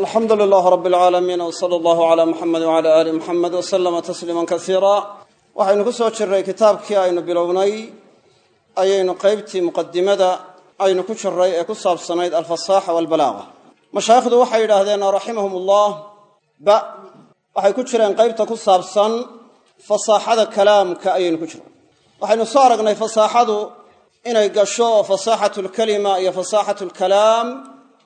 alxamdu lilaah rab alcaalamiin w sala allahu calaa muxamed wcala aali muxamed w slama tasliiman kasiira waxaynu ku soo jirray kitaabkii aynu bilownay ayaynu qaybtii muqadimada aynu ku jiray ee ku saabsanayd alfasaaxa walbalaaqa. Mashaayikhdu waxay yidhaahdeen raximahum ullah ba waxay ku jireen qaybta ku saabsan fasaaxada kalaamka ayaynu ku jiray waxaynu soo aragnay fasaaxadu inay gasho fasaaxatu lkalima iyo fasaaxatu lkalaam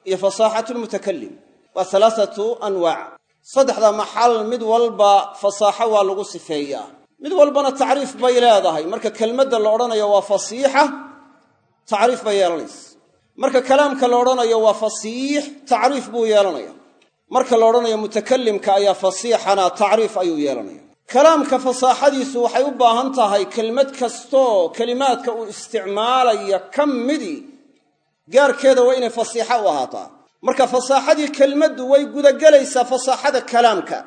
iyo fasaaxatu lmutakalim waa halaathatu anwaac saddexda maxal mid walba fasaaxo waa lagu sifeeyaa mid walbana tacriif bay leedahay. Marka kelmadda la odhanayo waa fasiixa tacriif bay yeelanaysa marka kalaamka la odhanayo waa fasiix tacriif buu yeelanaya marka la odhanayo mutakalimka ayaa fasiixana tacriif ayuu yeelanaya kalaamka fasaaxadiisu waxay u baahan tahay kelmad kastoo kelimaadka uu isticmaalaya ka midii gaarkeeda waa inay fasiixa u ahaataa marka fasaaxadii kelmaddu way gudagelaysaa fasaaxada kalaamka.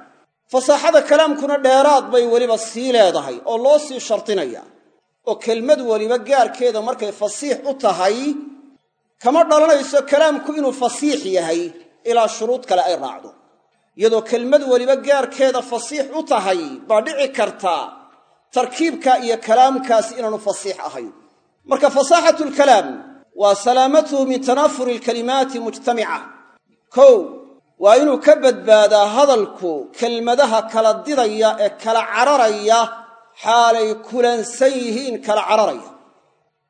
Fasaaxada kalaamkuna dheeraad bay weliba sii leedahay oo loo sii shardinaya oo kelmad weliba gaarkeeda markay fasiix u tahay kama dhalanayso kalaamku inuu fasiix yahay ilaa shuruud kale ay raacdo. Iyadoo kelmad weliba gaarkeeda fasiix u tahay baa dhici karta tarkiibka iyo kalaamkaasi inaanu fasiix ahayn. Marka fasaaxatu lkalaam waa salaamatuhu min tanaafuri alkalimaati mujtamica. Kow waa inuu ka badbaadaa hadalku kelmadaha kala didaya ee kala cararaya xaalay kulansan yihiin kala cararaya.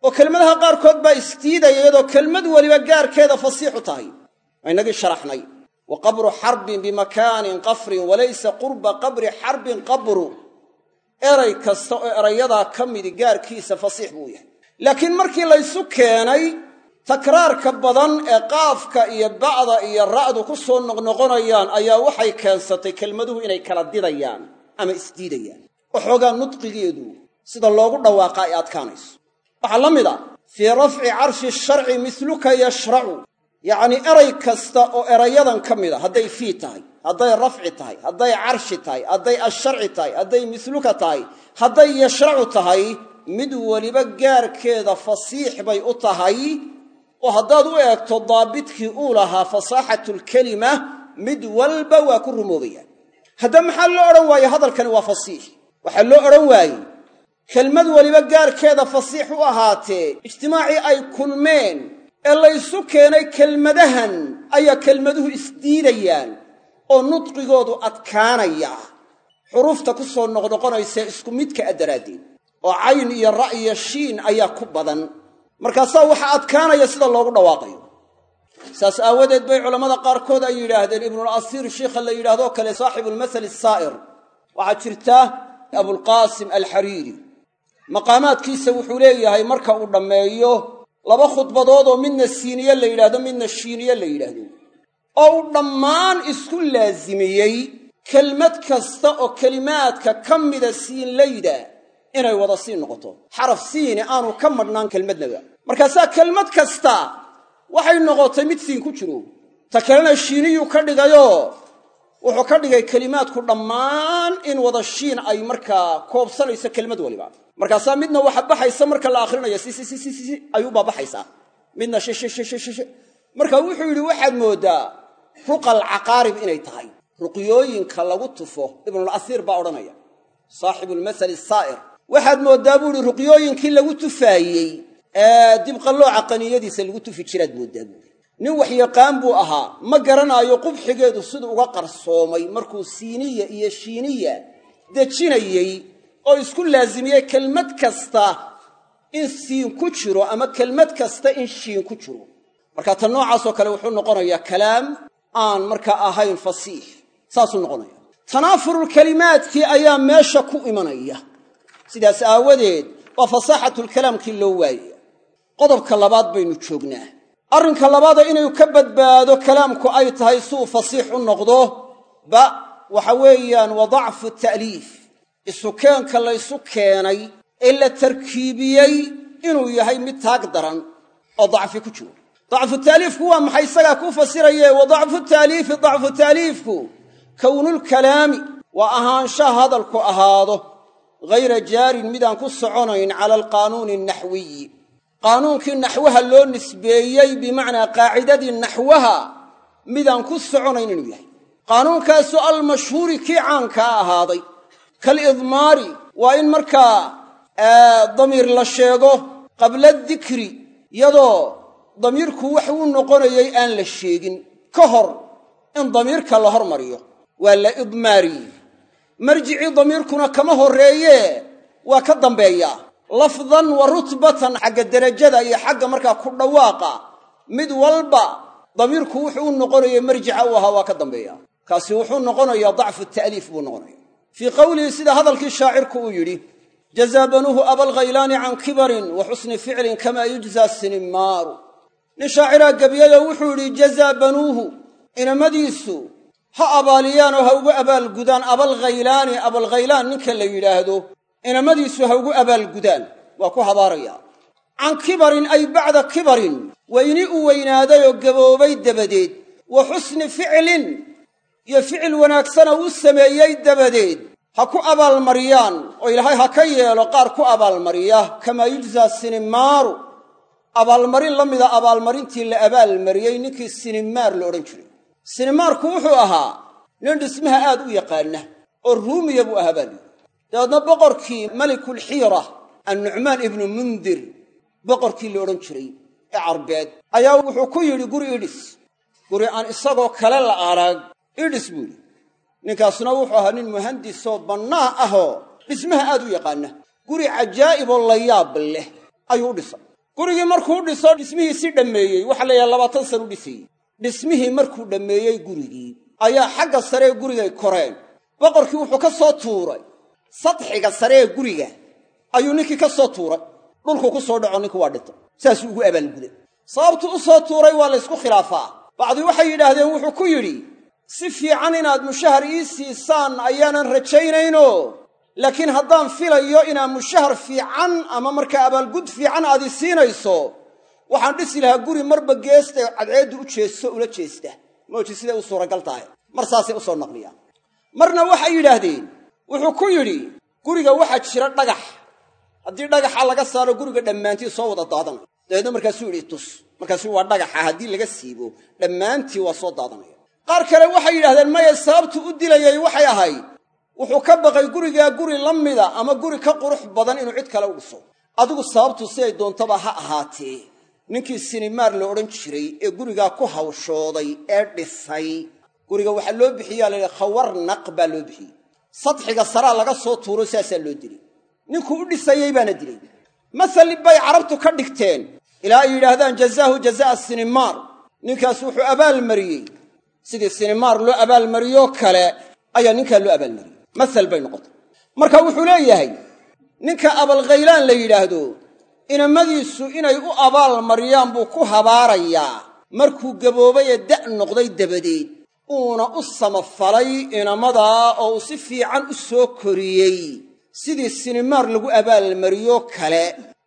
Oo kelmadaha qaarkood baa isdiidaya iyadoo kelmad weliba gaarkeeda fasiix u tahay. Waa inagii sharaxnay wa qabru xarbin bimakaanin qafrin walaysa qurba qabri xarbin qabru. Eray kasta oo erayadaa ka midi gaarkiisa fasiix buu yahay laakiin markii laysu keenay takraarka badan ee qaafka iyo ba'da iyo ra'du ku soo noqnoqonayaan ayaa waxay keensatay kelmaduhu inay kala didayaan ama isdiidayaan waxoogaa nudqigeedu sida loogu dhawaaqa ay adkaanayso. Waxaa la mid a fii rafci carshi sharci misluka yashracu yacnii eray kasta oo erayadan ka mid a hadday fii tahay hadday rafci tahay hadday carshi tahay hadday asharci tahay hadday misluka tahay hadday yashracu tahay mid weliba gaarkeeda fasiix bay u tahay oo haddaad u eegto daabidkii uu lahaa fasaaxatu lkelima mid walba waa ku rumoobayaan hadda maxaa loo odhan waaye hadalkani waa fasiix? Waxaa loo odhan waayey kelmad weliba gaarkeeda fasiix u ahaatee ijtimaacii ay kulmeen ee laysu keenay kelmadahan ayaa kelmaduhu isdiidayaan oo nudqigoodu adkaanaya xuruufta ku soo noqnoqonaysa isku midka a daraaddeed oo cayn iyo ra' iyo shiin ayaa ku badan. Markaasaa waxa adkaanaya sida loogu dhawaaqayo. Saas aawadeed bay culammada qaarkood ay yidhaahdeen ibnul asiir sheikha la yidhahdoo kale saaxibulmasali saa'ir waxaa jirta abulqaasim alxariiri maqaamaadkiisa wuxuu leeyahay marka uu dhammeeyo laba khudbadood oo midna siiniye la yidhahdo midna shiiniye la yidhaahdo. Oo uu dhammaan isku laasimiyey kelmad kasta oo kelimaadka ka mida siinlayda inay wada siin noqoto. Xaraf siini aanu ka madhnaan kelmadnaba markaasaa kelmad kasta waxay noqotay mid siin ku jiro. Ta kalena shiiniyuu ka dhigayoo wuxuu ka dhigay kelimaadku dhammaan in wada shiin ay markaa koobsanayso kelmad waliba. Markaasaa midna waxa baxaysa marka la akhrinayo sisisisisi ayuu baabaxaysaa midna shishishishishi marka wuxuu yidhi waxaad mooddaa ruqal caqaarib inay tahay. Ruqyooyinka lagu tufo ibnul asiir baa odhanaya saaxibulmasali saa'ir waxaad mooddaa buu ihi ruqyooyinkii lagu tufaayey ee dibqallooca qaniyadiisa lagu tufi jiraad mooddaa buui nin waxyaqaan buu ahaa ma garanaayo qubxigeedu siduu uga qarsoomay markuu siiniya iyo shiiniya dejinayey oo isku laasimiyey kelmad kasta in siin ku jiro ama kelmad kasta in shiin ku jiro. Marka tan noocaasoo kale wuxuu noqonayaa kalaam aan markaa ahayn fasiix saasuu noqonaya tanaafurulkelimaadkii ayaa meesha ku imanaya sidaas aawadeed waa fasaaxatulkalaamkii loo waayaya qodobka labaad baynu joognaa. Arrinka labaada inuu ka badbaado kalaamku ay tahay si uu fasiix u noqdo ba waxa weeyaan wa dacfu ta'liif. Isukeenka laysu keenay ee la tarkiibiyey inuu yahay mid taag daran oo dacfi ku jiro. Dacfu taaliifku waa maxay isagaa kuu fasiraye wa dacfu taaliifi dacfu taaliifku kownulkalaami waa ahaanshaha hadalku ahaado ghayra jaarin midaan ku soconayn cala alqaanuuni anaxwiyi qaanuunkii naxwaha loo nisbeeyey bimacnaa qaacidadii naxwaha midaan ku soconayn inuu yahay. Qaanuunkaasu almashhuuri kii caankaa ahaaday. Kalidmaari waa in markaa damiir la sheego qabla dikri iyadoo damiirku wax uu noqonayay aan la sheegin. Ka hor in damiirka la hormariyo waa la idmaari marjicii damiirkuna kama horreeye waa ka dambeeyaa lafdan wa rutbatan xagga derajada iyo xagga markaa ku dhawaaqa mid walba damiirku wuxuu u noqonaya marjica u ahaa waa ka dambeeya. Kaasi wuxuu noqonayaa dacfu ta'liif buu noqonaya fii qowlihi sida hadalkii shaacirku uu yidhi jazaa banuuhu abalghaylaani can kibarin wa xusni ficlin kamaa yujzaa sinimaaru. Nin shaaciraa gebiyayoo wuxuu yidhi jazaa banuuhu inamadiisu ha abaaliyaan oo ha ugu abaalgudaan abalghaylaani abalghaylaan ninka la yidhaahdo inamadiisu ha ugu abaalgudaan waa ku habaarayaa can kibarin ay bacda kibarin weyni uu weynaaday oo gaboobay dabadeed. Wa xusni ficlin iyo ficil wanaagsana uu sameeyey dabadeed. Ha ku abaalmariyaan oo ilaahay ha ka yeelo qaar ku abaalmariya kamaa yujzaa sinimaaru. Abaalmarin la mida abaalmarintii la abaalmariyey ninkii sinimaar la odhan jiray sinimaarku wuxuu ahaa nin dhismaha aad u yaqaana oo ruumiya buu ahaa baa lihi dabeedna boqorkii melikulxiira annucmaan ibnu mundir boqorkii la odhan jiray ee carbeed ayaa wuxuu ku yidhi guri idhis. Guri aan isagoo kale la arag idhis buu yidhi. Ninkaasna wuxuu ahaa nin muhandisoo bannaa ahoo dhismaha aad u yaqaana guri cajaa'iboo la yaab leh ayuu u dhisay gurigii markuu dhiso dhismihiisi dhammeeyey. Waxaa la yidhaha labaatan san u dhisayey dhismihii markuu dhammeeyey gurigii ayaa xagga saree gurigay koreen. Boqorkii wuxuu ka soo tuuray. Sadxiga saree guriga ayuu ninkii ka soo tuuray. Dhulkuu ku soo dhaco ninkii waa dhintay saasuu ugu abaalguday sababtuu u soo tuuray waa laysku khilaafaa. Bacdi waxay yidhaahdeen wuxuu ku yidhi si fiican inaad mushahar ii siisaan ayaanan rajaynayno laakiin haddaan filayo inaad mushahar fiican ama markaa abaalgud fiican aad i siinayso waxaan dhisi lahaa guri marba geesta cadceeddu u jeesto ula jeesta. Mooji siday u suuragal tahay? Mar saasay u soo naqliyaan marna waxay yidhaahdeen wuxuu ku yidhi guriga waxaa jira dhagax. Haddii dhagaxa laga saaro guriga dhammaantii soo wada daadanaya dabeedna markaasuu yidhi tus markaasuu waa dhagaxa haddii laga siibo dhammaantii waa soo daadanaya. Qaar kale waxay yidhahdeen maya sababtu u dilayay waxay ahayd. Wuxuu ka baqay gurigaa guri la mida ama guri ka qurux badan inuu cid kale u dhiso. Adigu sababtu siday doontaba ha ahaatee ninkii sinimaar la odhan jiray ee gurigaa ku hawshooday ee dhisay guriga waxaa loo bixiyaa la yidhaha khawarnaq baa loo bixiyey. Sadxiga saraa laga soo tuuro saasaa loo dilay. Ninkuu u dhisayey baana dilay. Masal bay carabtu ka dhigteen. Ilaa ay yidhaahdaan jazaahu jazaa'a sinimaar. Ninkaas wuxuu abaalmariyey sidii sinimaar loo abaalmariyoo kale ayaa ninkaa loo abaalmariyey masal bay noqotay. Marka wuxuu leeyahay ninka abalkhaylaan la yidhaahdo inamadiisu inay u abaal mariyaan buu ku habaarayaa. Markuu gaboobay ee da' noqday dabadeed uuna u samafalay inamadaa oo uu si fiican u soo koriyey. Sidii sinimaar lagu abaalmariyo kale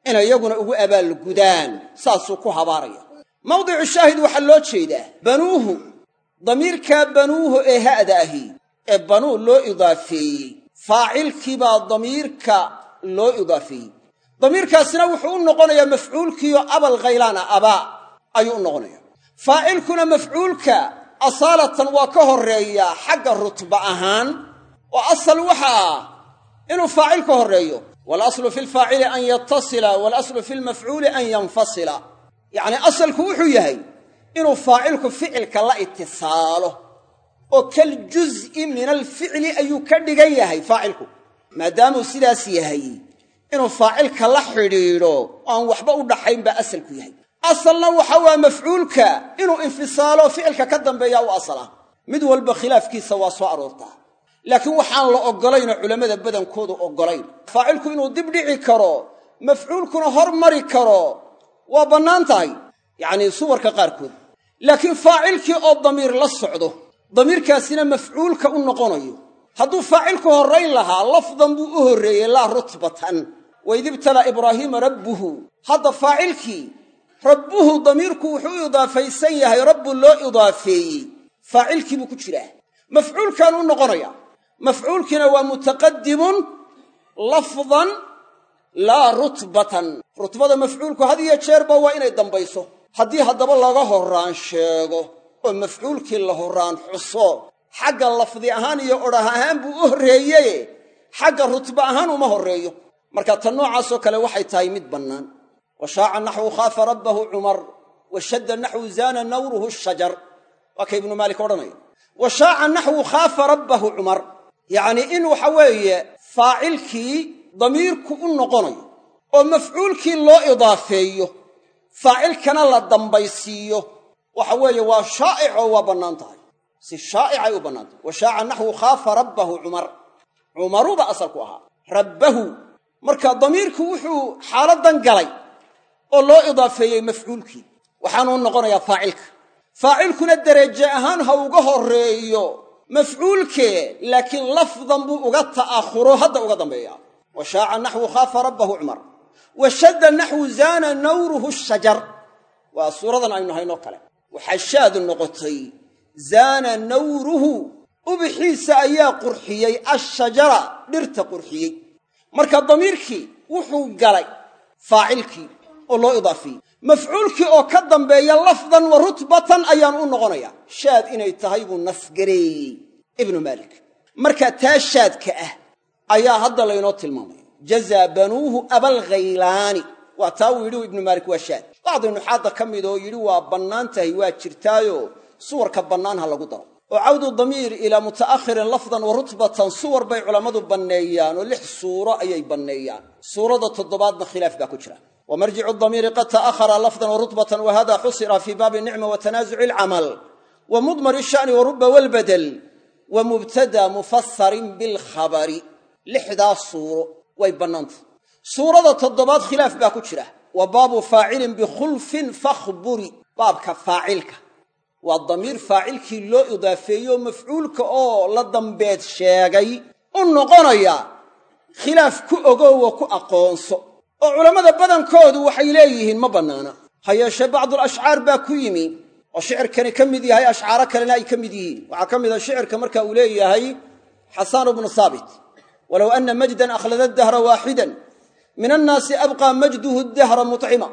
inay iyaguna ugu abaalgudaan saasuu ku habaaraya mawdicu shaahid waxaa loo jeedaa banuuhu damiirkaa banuuhu ee ha'da ahi ee banuu loo idaafeeyey. Faacilkiibaa damiirka loo idaafeeyey damiirkaasina wuxuu u noqonayaa mafcuulkiiyo abal khaylaana abaa ayuu u noqonayaa. Faacilkuna mafcuulka asaalatan waa ka horreeyaa xagga rutba ahaan. Oo asal waxa ah inuu faacil ka horreeyo. Waalaslu fi lfaacili an yatasila waalaslu fi lmafcuuli an yanfasila. Yacnii asalku wuxuu yahay inuu faacilku ficilka la itisaalo. Oo kaljuz'i min alficli ayuu ka dhigan yahay faacilku maadaamuu sidaas yahay inuu faacilka la xidhiidho aan waxba u dhaxayn baa asalku yahay. Asalna waxa waa mafcuulka inuu infisaalo ficilka ka dambeeya u asala. Mid walba khilaafkiisa waa soo aroortaa. Laakiin waxaan la oggolaynoo culammada badankoodu oggolayn. Faacilku inuu dib dhici karo mafcuulkuna hormari karo waa bannaan tahay yacnii suwarka qaarkood. Laakiin faacilkii oo damiir la socdo damiirkaasina mafcuulka u noqonayo. Hadduu faacilku horrayn lahaa lafdan buu u horreeyey laa rutbatan waid ibtalaa ibraahiima rabbuhu hadda faacilkii rabbuhu damiirku wuxuu u idaafaysan yahay rabbu loo idaafeeyey faacilkii buu ku jiraa mafcuulkan u noqonaya mafcuulkiina waa mutaqadimun lafdan laa rutbatan rutbada mafcuulku had iyo jeerba waa inay dambayso haddii haddaba laga horraan sheego oo mafcuulkii la horaan xuso xagga lafdi ahaan iyo odhah ahaan buu u horreeyeye xagga rutba ahaan uma horreeyo marka tan noocaasoo kale waxay tahay mid bannaan. Wa shaaca naxwu khaafa rabbahu cumar wa shadda naxwu zaana nawruhu shajar. Waa ka ibnu maalik odhanaya wa shaaca naxwu khaafa rabbahu cumar yacnii in waxa weeye faacilkii damiirku u noqonayo oo mafcuulkii loo idaafeeyo faacilkana la dambaysiiyo waxa weeye waa shaa'ic oo waa bannaan tahay. Si shaa'icay u bannaan tahay. Wa shaaca naxwu khaafa rabbahu cumar cumaruba asalku ahaa. Rabbahu marka damiirku wuxuu xaaladdan galay oo loo idaafeeyey mafcuulkii. Waxaanuu noqonayaa faacilka. Faacilkuna deraje ahaan ha uga horreeyo mafcuulkee laakiin lafdan buu uga ta'ahuro hadda uga dambeeyaa wa shaaca naxwu khaafa rabbahu cumar. Wa shadda naxwu zaana nawruhu shajar. Waa suuradan aynu haynoo kale. Waxaa shaadu noqotay zaana nawruhu. Ubixiisa ayaa qurxiyey ashajara dhirta qurxiyey marka damiirkii wuxuu galay faacilkii oo loo idaafiyey. Mafcuulkii oo ka dambeeya lafdan wa rutbatan ayaan u noqonayaa. Shaad inay tahay buu nasgareeyey ibnu maalik. Marka taa shaadka ah ayaa hadda laynoo tilmaamaya jazaa banuuhu abalghaylaani waa taa uu yidhi ibnu maalik waa shaad. Bacdi nuxaadda ka mid oo yidhi waa bannaan tahay waa jirtaayo suwarka bannaan ha lagu daro oo cawdu damiir ilaa muta'akhirin lafdan wa rutbatan suwar bay culammadu banneeyaan oo lix suuro ayay banneeyaan. Suurada toddobaadna khilaaf baa ku jira. Wa marjicu damiiri qad ta'ahara lafdan wa rutbatan wa hada xusira fii baabi nicma wa tanaasuci alcamal wa mudmari sha'ni wa ruba walbadel wa mubtada mufasarin bilkhabari lixdaas suuro way bannaantah suurada toddobaad khilaaf baa ku jira. Wa baabu faacilin bikhulfin fakhburi baabka faacilka waa damiir faacilkii loo idaafeeyo mafcuulka oo la dambeed sheegay u noqonaya khilaaf ku ogowoo ku aqoonso. Oo culammada badankoodu waxay leeyihiin ma bannaana ha yeeshee bacdulashcaar baa ku yimi. Oo shicirkani ka mid yahay ashcaaro kalena ay ka mid yihiin. Waxaa ka mid a shicirka marka uu leeyahay xasaanu bnu saabit walow anna majdan akhlada dahra waaxidan min annaasi abqaa majduhu dahra mucima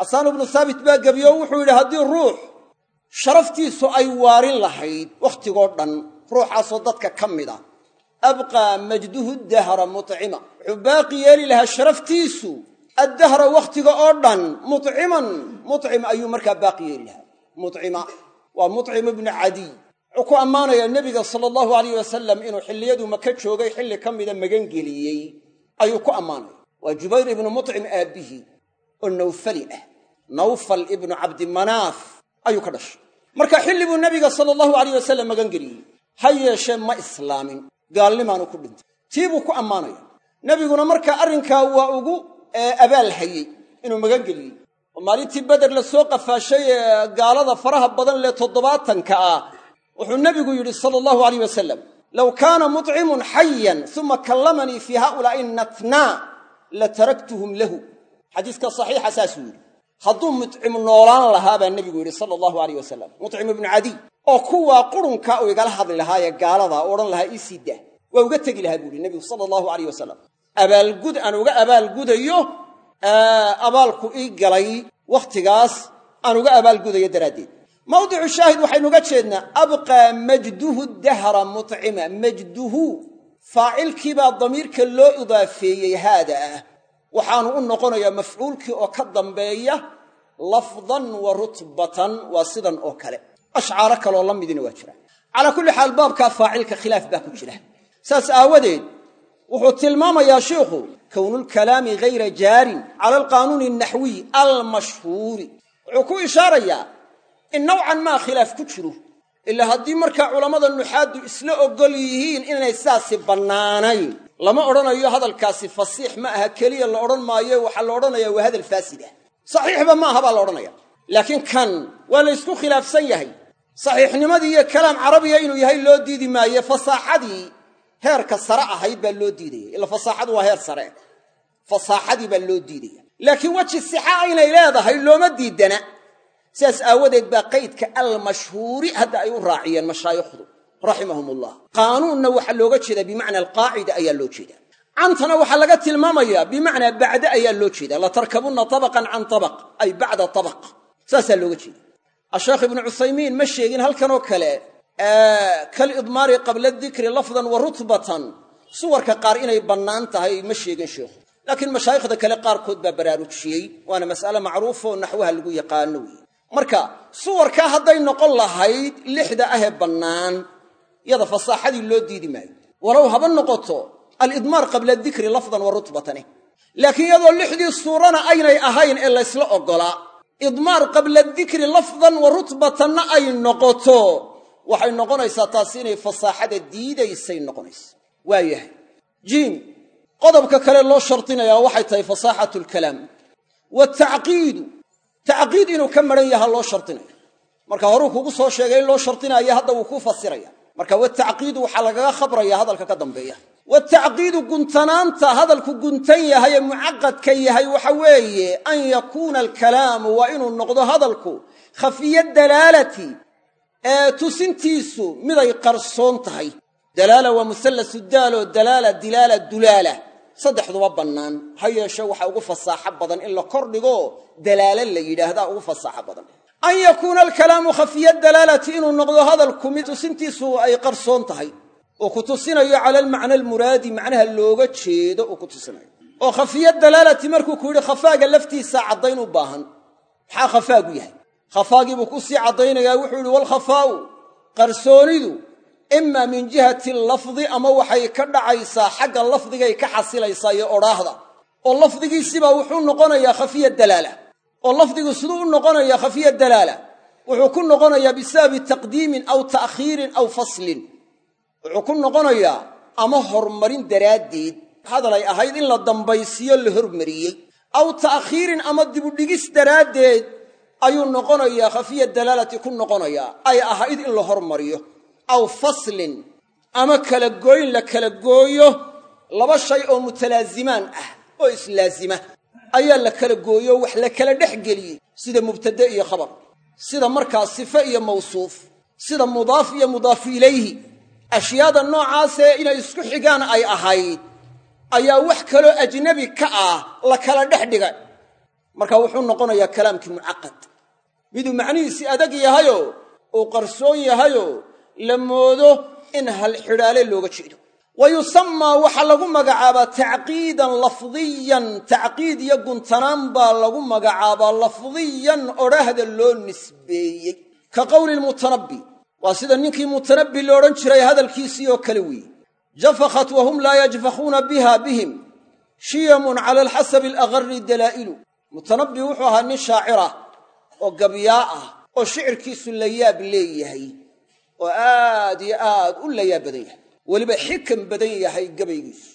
xasaanu bnu saabit baa gebiyo wuxuu yidhi haddii ruux sharaftiisu ay waarin lahayd wakhtigoo dhan ruuxaasoo dadka ka mid a. Abqaa majduhu dahra mucima wuxuu baaqi yeeli lahaa sharaftiisu addahra wakhtiga oo dhan muciman mucim ayuu markaa baaqi yeeli lahaa. Mucima waa mucim ibnu cadiy wuxuu ku ammaanayaa nebiga sala allahu alayh wasalam inuu xilliyaduu maka joogay xilli ka mida magangeliyey ayuu ku ammaanaya waa jubayr ibnu mucim aabbihii oo nawfali ah. Nawfal ibnu cabdimanaaf ayuu ka dhashay. Marka xilli buu nebiga sala allahu alayh wasalam magangeliyey ha yeeshee ma islaamin. Gaalnimaanu ku dhintay. Tii buu ku ammaanaya. Nebiguna markaa arrinkaa waa ugu abaal hayey inuu magangeliyey oo maalintii beder la soo qafaashay ee gaalada faraha badan lee toddobaatanka ah wuxuu nebigu yidhi sala allahu alayh wasalam low kaana mucimun xayan uma kallamanii fii haa'ulaa'i natnaa la taraktuhum lahu. Xadiiska saxiixa saasuu yidhi hadduu mucim noolaan lahaa baa nebigu yidhi sala allahu alayh wasalam mucim ibnu cadiy oo kuwaa qurunkaa uu igala hadli lahaayee gaalada oo odhan lahaa ii sii dah waa uga tegi lahaa buu yihi nebigu sala allahu alayh wasalam abaalgud aan uga abaalgudayo abaalku ii galay wakhtigaas aan uga abaalgudayo daraaddeed. Mawdicu shaahid waxaynu uga jeednaa abqaa majduhu dahra mucima majduhu faacilkiibaa damiirka loo idaafeeyey haada ah waxaanu u noqonayaa mafcuulkii oo ka dambeeya lafdan wa rutbatan waa sidan oo kale. Ashcaaro kaleoo la midina waa jira. Calaa kulli xaal baabkaa faacilka khilaaf baa ku jira. Saas aawadeed wuxuu tilmaamayaa sheikhu kownulkalaami hayra jaarin cala alqaanuuni alnaxwiy almashhuuri. Wuxuu ku ishaarayaa in nowcan maa khilaaf ku jiro ilaa haddii markaa culammada nuxaaddu isla oggol yihiin inay saasi bannaanayn lama odhanayo hadalkaasi fasiix ma aha keliya la odhan maayo waxaa la odhanayaa waa hadal faasid ah saxiixba ma aha baa la odhanaya. Laakiin kan waa la ysku khilaafsan yahay. Saxiixnimadii iyo kalaam carabiya inuu yahay loo diidi maaye fasaaxadii heerka sare ahayd baa loo diidaya. Ila fasaaxadu waa heer sare. Fasaaxadii baa loo diidaya. Laakiin weji sixa inay leedahay looma diidana. Sidaas aawadeed baa qaydka almashhuuri hadda ay u raaciyeen mashaayikhdu raximahum ullah qaanuunna waxaa looga jeedaa bimacna alqaacida ayaa loo jeedaa. Cantana waxaa laga tilmaamayaa bimacnaa bacda ayaa loo jeedaa. Latarkabunna tabaqan can tabaq ay bacda tabaq. Saasaa looga jeeda asheekh ibnu cuthaymiin ma sheegin halkanoo kale kal idmaari qabla dikri lafdan wa rutbatan. Suwarka qaar inay bannaan tahay ma sheegin sheikhu laakiin mashaayikhda kale qaarkood baa baraarujiyey. Waana mas'ale macruufa oo naxwaha lagu yaqaano weeye. Marka suwarkaa hadday noqon lahayd lixda ahee bannaan yada fasaaxadii loo diidi maayo. Walow haba noqoto alidmaar qabla dikri lafdan wa rutbatani laakiin iyadoo lixdii suurana aynay ahayn ee laysla oggolaa idmaar qabla dikri lafdan wa rutbatanna ay noqoto waxay noqonaysaa taasi inay fasaaxada diidaysay noqonaysa waa yahay. Jiim qodobka kale loo shardinayaa waxay tahay fasaaxatu lkalaam watacqiidu tacqiid inuu ka maran yaha marka horuu kugu soo sheegay loo shardinaya hadda wuu ku fasiraya marka watacqiidu waxaa lagaga khabraya hadalka ka dambeeya. Watacqiidu guntanaanta hadalku guntan yahay ee mucaqadka yahay waxa weeye an yakuuna alkalaamu waa inuu noqdo hadalku khafiya dalaalati ee tusintiisu miday qarsoon tahay. Dalaala waa musallasu daalo dalaala dilaala dulaala. Saddexduba bannaan. Ha yeeshe waxa ugu fasaaxo badan in la kordhigo dalaalo la yidhaahdaa ugu fasaaxo badan an yakuuna alkalaamu khafiya dalaalati inuu noqdo hadalku mid tusintiisu ay qarsoon tahay oo ku tusinayo cala almacna almuraadi macnaha looga jeedo uu ku tusinayo. Oo khafiya dalaalati markuu ku yidhi khafaaga laftiisa caddayn u baahan. Maxaa khafaagu yahay? Khafaagiibuu ku sii caddaynayaa wuxuu yidhi walkhafaa'u qarsoonidu imaa min jihati lafdi ama waxay ka dhacaysaa xagga lafdigay ka xasilaysaa iyo odhaahda. Oo lafdigiisibaa wuxuu noqonayaa khafiya dalaala oo lafdigu siduu u noqonayaa khafiya dalaala wuxuu ku noqonayaa bisababi taqdiimin aw ta'khiirin aw faslin. Wuxuu ku noqonayaa ama hormarin daraaddeed. Hadalay ahayd in la dambaysiyo la hormariyey. Aw ta'khiirin ama dibudhigis daraaddeed ayuu noqonayaa khafiya dalaalati ku noqonayaa ay ahayd in la hormariyo. Aw faslin ama kala gooyn la kala gooyo laba shay oo mutalaazimaan ah oo islaazima ayaa la kala gooyo wax la kala dhex geliyey sida mubtade iyo khabar sida markaa sife iyo mawsuuf sida mudaaf iyo mudaafu ilayhi. Ashyaada noocaasee inay isku xigaan ay ahayd ayaa wax kaloo ajnabi ka ah la kala dhex dhigay. Marka wuxuu noqonayaa kalaamkii mucaqad. Miduu macnihiisii adag yahayoo uu qarsoon yahayoo la moodo in hal xidhaale looga jeedo wa yusamaa waxaa lagu magacaabaa tacqiidan lafdiyan tacqiid iyo guntanaan baa lagu magacaabaa lafdiyan odhahda loo nisbeeyey ka qowli lmutanabbi waa sida ninkii mutanabbi la odhan jiray hadalkiisii oo kale weeye jafakhat wahum laa yajfakhuuna biha bihim shiyamun cala alxasabi alagharri dalaa'ilu mutanabbi wuxuu ahaa nin shaacirah oo gabyaa ah oo shicirkiisu la yaab leeyahay oo aad iyo aad u layaab badan yahay weliba xikam badan yahay gabaygiisu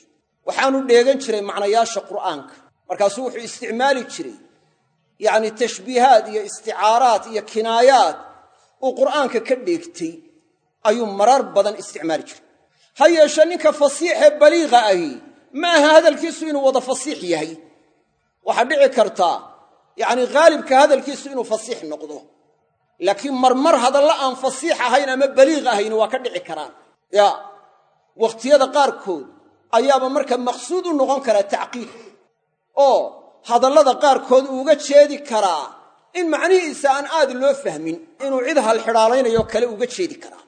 waxaanu dheegan jiray macnayaasha qur'aanka. Markaasuu wuxuu isticmaali jiray yacni tashbiihaad iyo isticaaraad iyo kinaayaad uu qur'aanka ka dheegtay ayuu marar badan isticmaali jiray. Ha yeeshe ninka fasiixee baliiqa ahi ma aha hadalkiisu inuu wada fasiix yahay. Waxaa dhici kartaa yacni haalibka hadalkiisu inuu fasiix noqdo. Laakiin marmar hadalla aan fasiix ahayn ama baliiq ahayn waa ka dhici karaan. Ya wakhtiyada qaarkood ayaaba marka maqsuud u noqon karaa tacqiid oo hadallada qaarkood uuga jeedi karaa in macnihiisa aan aad loo fahmin inuu cid halxidhaalaynayo kale uga jeedi karaa.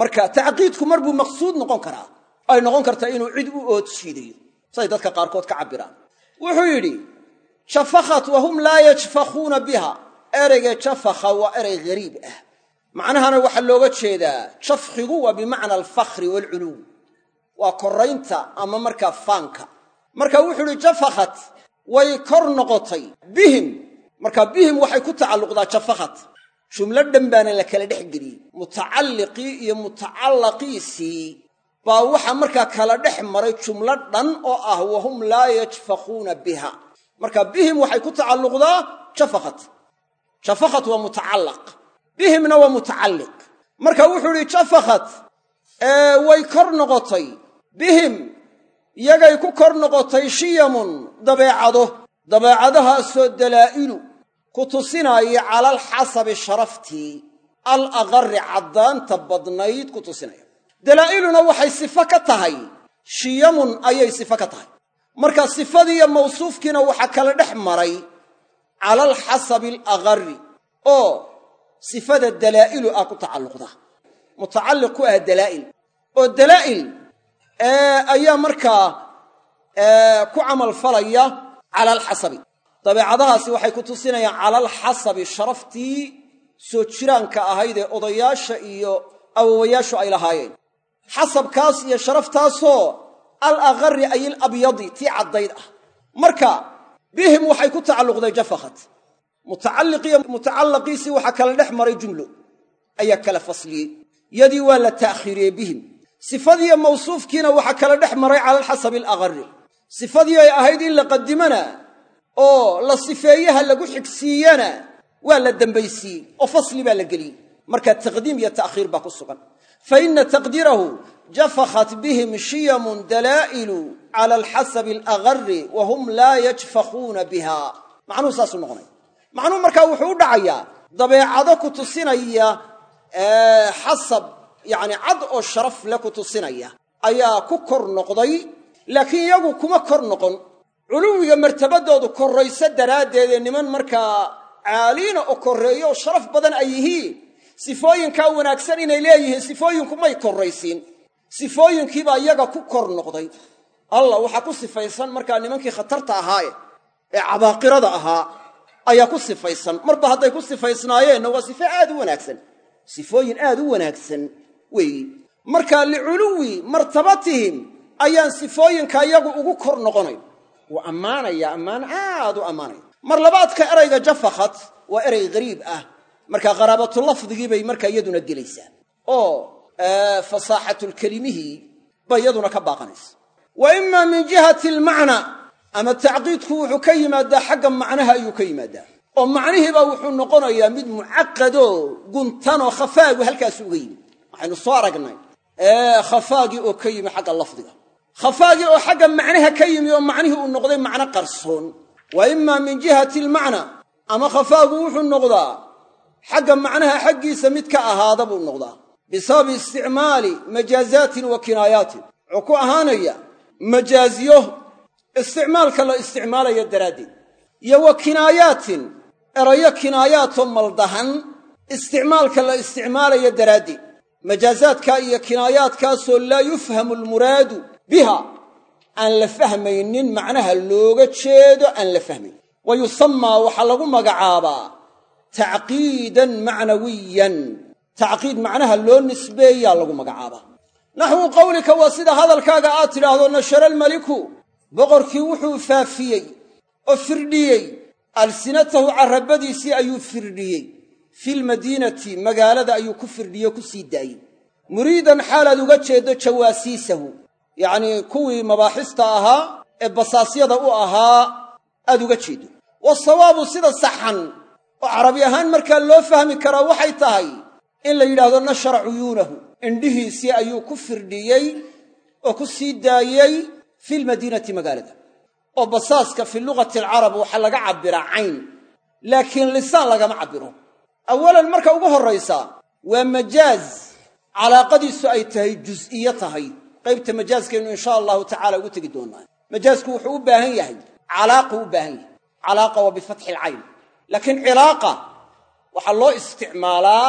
Marka tacqiidku mar buu maqsuud noqon karaa. Ay noqon kartaa inuu cid u ood shiidayo. Say dadka qaarkood ka cabbiraan. Wuxuu yidhi jafakhat wahum laa yajfakhuuna biha. Ereyga jafakha waa erey ghariib ah. Macnahana waxaa looga jeedaa jafkhigu waa bimacna alfakhri waalculuw waa koraynta ama markaa faanka. Marka wuxuu idhi jafakhat way kor noqotay. Bihim. Marka bihim waxay ku tacalluqdaa jafakhat jumlo dhan baana la kala dhex geliyey mutacalliqii iyo mutacallaqiisii baa waxaa markaa kala dhex maray jumlo dhan oo ah wahum laa yajfakhuuna biha. Marka bihim waxay ku tacalluqdaa jafakhat jafakhat waa mutacallaq. Bihimna waa mutacalliq. Marka wuxuu idhi jafakhat way kor noqotay bihim yagay ku kor noqotay shiyamun dabeecado. Dabeecadahaasoo dalaa'ilu ku tusinaya cala alxasabi sharaftii al aqarri caddaanta badnayd ku tusinaya. Dalaa'iluna waxay sifo ka tahay. Shiyamun ayay sifo ka tahay. Marka sifadiiyo mawsuufkiina waxaa kala dhex maray cala alxasabi alaqarri oo sifada dalaa'ilu ah ku tacalluqda. Mutacalliq ku ah dalaa'il. Oo dalaa'il ayaa markaa ku camal falaya cala alxasabi dabeecadahaasi waxay ku tusinayaan cala alxasabi sharaftii soo jiraanka ahayd ee odayaasha iyo awowayaashu ay lahaayeen. Xasabkaas iyo sharaftaasoo al aqari ay ilabyadi tii caddayd ah. Marka bihim waxay ku tacalluqday jafakhat. Mutacalliqiyo mutacallaqiisii waxaa kala dhex maray jumlo. Ayaa kala fasliyey. Yadii waa la ta'khiiriyey bihim sifadiiyo mawsuufkiina waxaa kala dhex maray cala alxasabi alaqari sifadii ay ahayd in la qadimana oo la sifeeyaha lagu xigsiiyana waa la dembaysiiyey oo fasli la geliyey marka taqdiim iyo ta'khiir baa ku sugan. Fa ina taqdiirahu jafakhat bihim shiyamun dalaa'ilu cala alxasabi alaqari wa hum laa yajfakhuuna biha. Macnuhu saasuu noqonaya macnuhu markaa wuxuu u dhacayaa dabeecado ku tusinaya xasab yacni cad oo sharaf le ku tusinaya ayaa ku kor noqday laakiin iyagu kuma kor noqon. Culuwiga martabadoodu korrayso daraaddeedee niman markaa caaliina oo korreeyo oo sharaf badan ay yihiin. Sifooyinkaa wanaagsan inay leeyihiin sifooyinku may korraysiin. Sifooyinkiibaa iyaga ku kor noqday. Allah waxaa ku sifaysan markaa nimankii khatarta ahaaye ee cabaaqirada ahaa ayaa ku sifaysan. Marba hadday ku sifaysnaayeenna waa sifo aad u wanaagsan. Sifooyin aad u wanaagsan weeyi. Marka liculuwi martabatihim ayaan sifooyinka iyagu ugu kor noqonayn wuu ammaanaya ammaan aad u ammaanaya mar labaadka erayga jafakhat waa erey gariib ah. Marka qaraabatu lafdigii bay markaa iyaduna gelaysaa oo fasaaxatulkelimihii bay iyaduna ka baaqanaysa. Wa imaa min jihati almacna ama tacqiidku wuxuu ka yimaadaa xagga macnaha ayuu ka yimaadaa. Oo macnihiibaa wuxuu noqonayaa mid mucaqadoo guntanoo khafaagu halkaasu uga yimi waxaynu soo aragnay khafaagii oo ka yimi xagga lafdiga. Khafaagii oo xagga macnaha ka yimi oo macnihii uu noqday macno qarsoon. Wa imaa min jihati almacna ama khafaagu wuxuu noqdaa xagga macnaha xaggiisa mid ka ahaada buu noqdaa. Bisababi isticmaali majaazaatin wa kinaayaatin wuxuu ku ahaanaya majaaziyo isticmaalka la isticmaalaya daraaddeed. Iyo wa kinaayaatin erayo kinaayaatoo maldahan isticmaalka la isticmaalayo daraaddeed majaazaadkaa iyo kinaayaadkaasoo laa yufhamu almuraadu biha aan la fahmaynin macnaha looga jeedo aan la fahmayn wa yusamaa waxaa lagu magacaabaa tacqiidan macnawiyan. Tacqiid macnaha loo nisbeeyaa lagu magacaabaa. Naxwu qawlika waa sida hadalkaaga aad tidhaahdo nashara almeliku boqorkii wuxuu faafiyey oo firdhiyey alsinatahu carrabadiisii ayuu firdhiyey filmadiinati magaalada ayuu ku firdhiyey o ku sii daayey muriidan xaalaad uga jeeddo jawaasiisahu. Yacnii kuwii mabaaxista ahaa ee basaasyada u ahaa aad uga jeeddo wasawaabu sida saxan oo carabi ahaan markaa loo fahmi karaa waxay tahay in la yidhaahdo nashara cuyuunahu. Indhihiisii ayuu ku firdhiyey oo ku sii daayey filmadiinati magaalada. Oo basaaska fi lugati alcarab waxaa laga cabbiraa cayn laakiin lisaan lagama cabbiro awalan marka ugu horraysa waa majaaz. Calaaqadiisu ay tahay jus'iyo tahay. Qaybta majaaskaynu insha allahu tacala ugu tegi doonaa. Majaasku wuxuu u baahan yahay calaaqu u baahan yahay. Calaaqa waa bifatxi alcayn laakiin cilaaqa waxaa loo isticmaalaa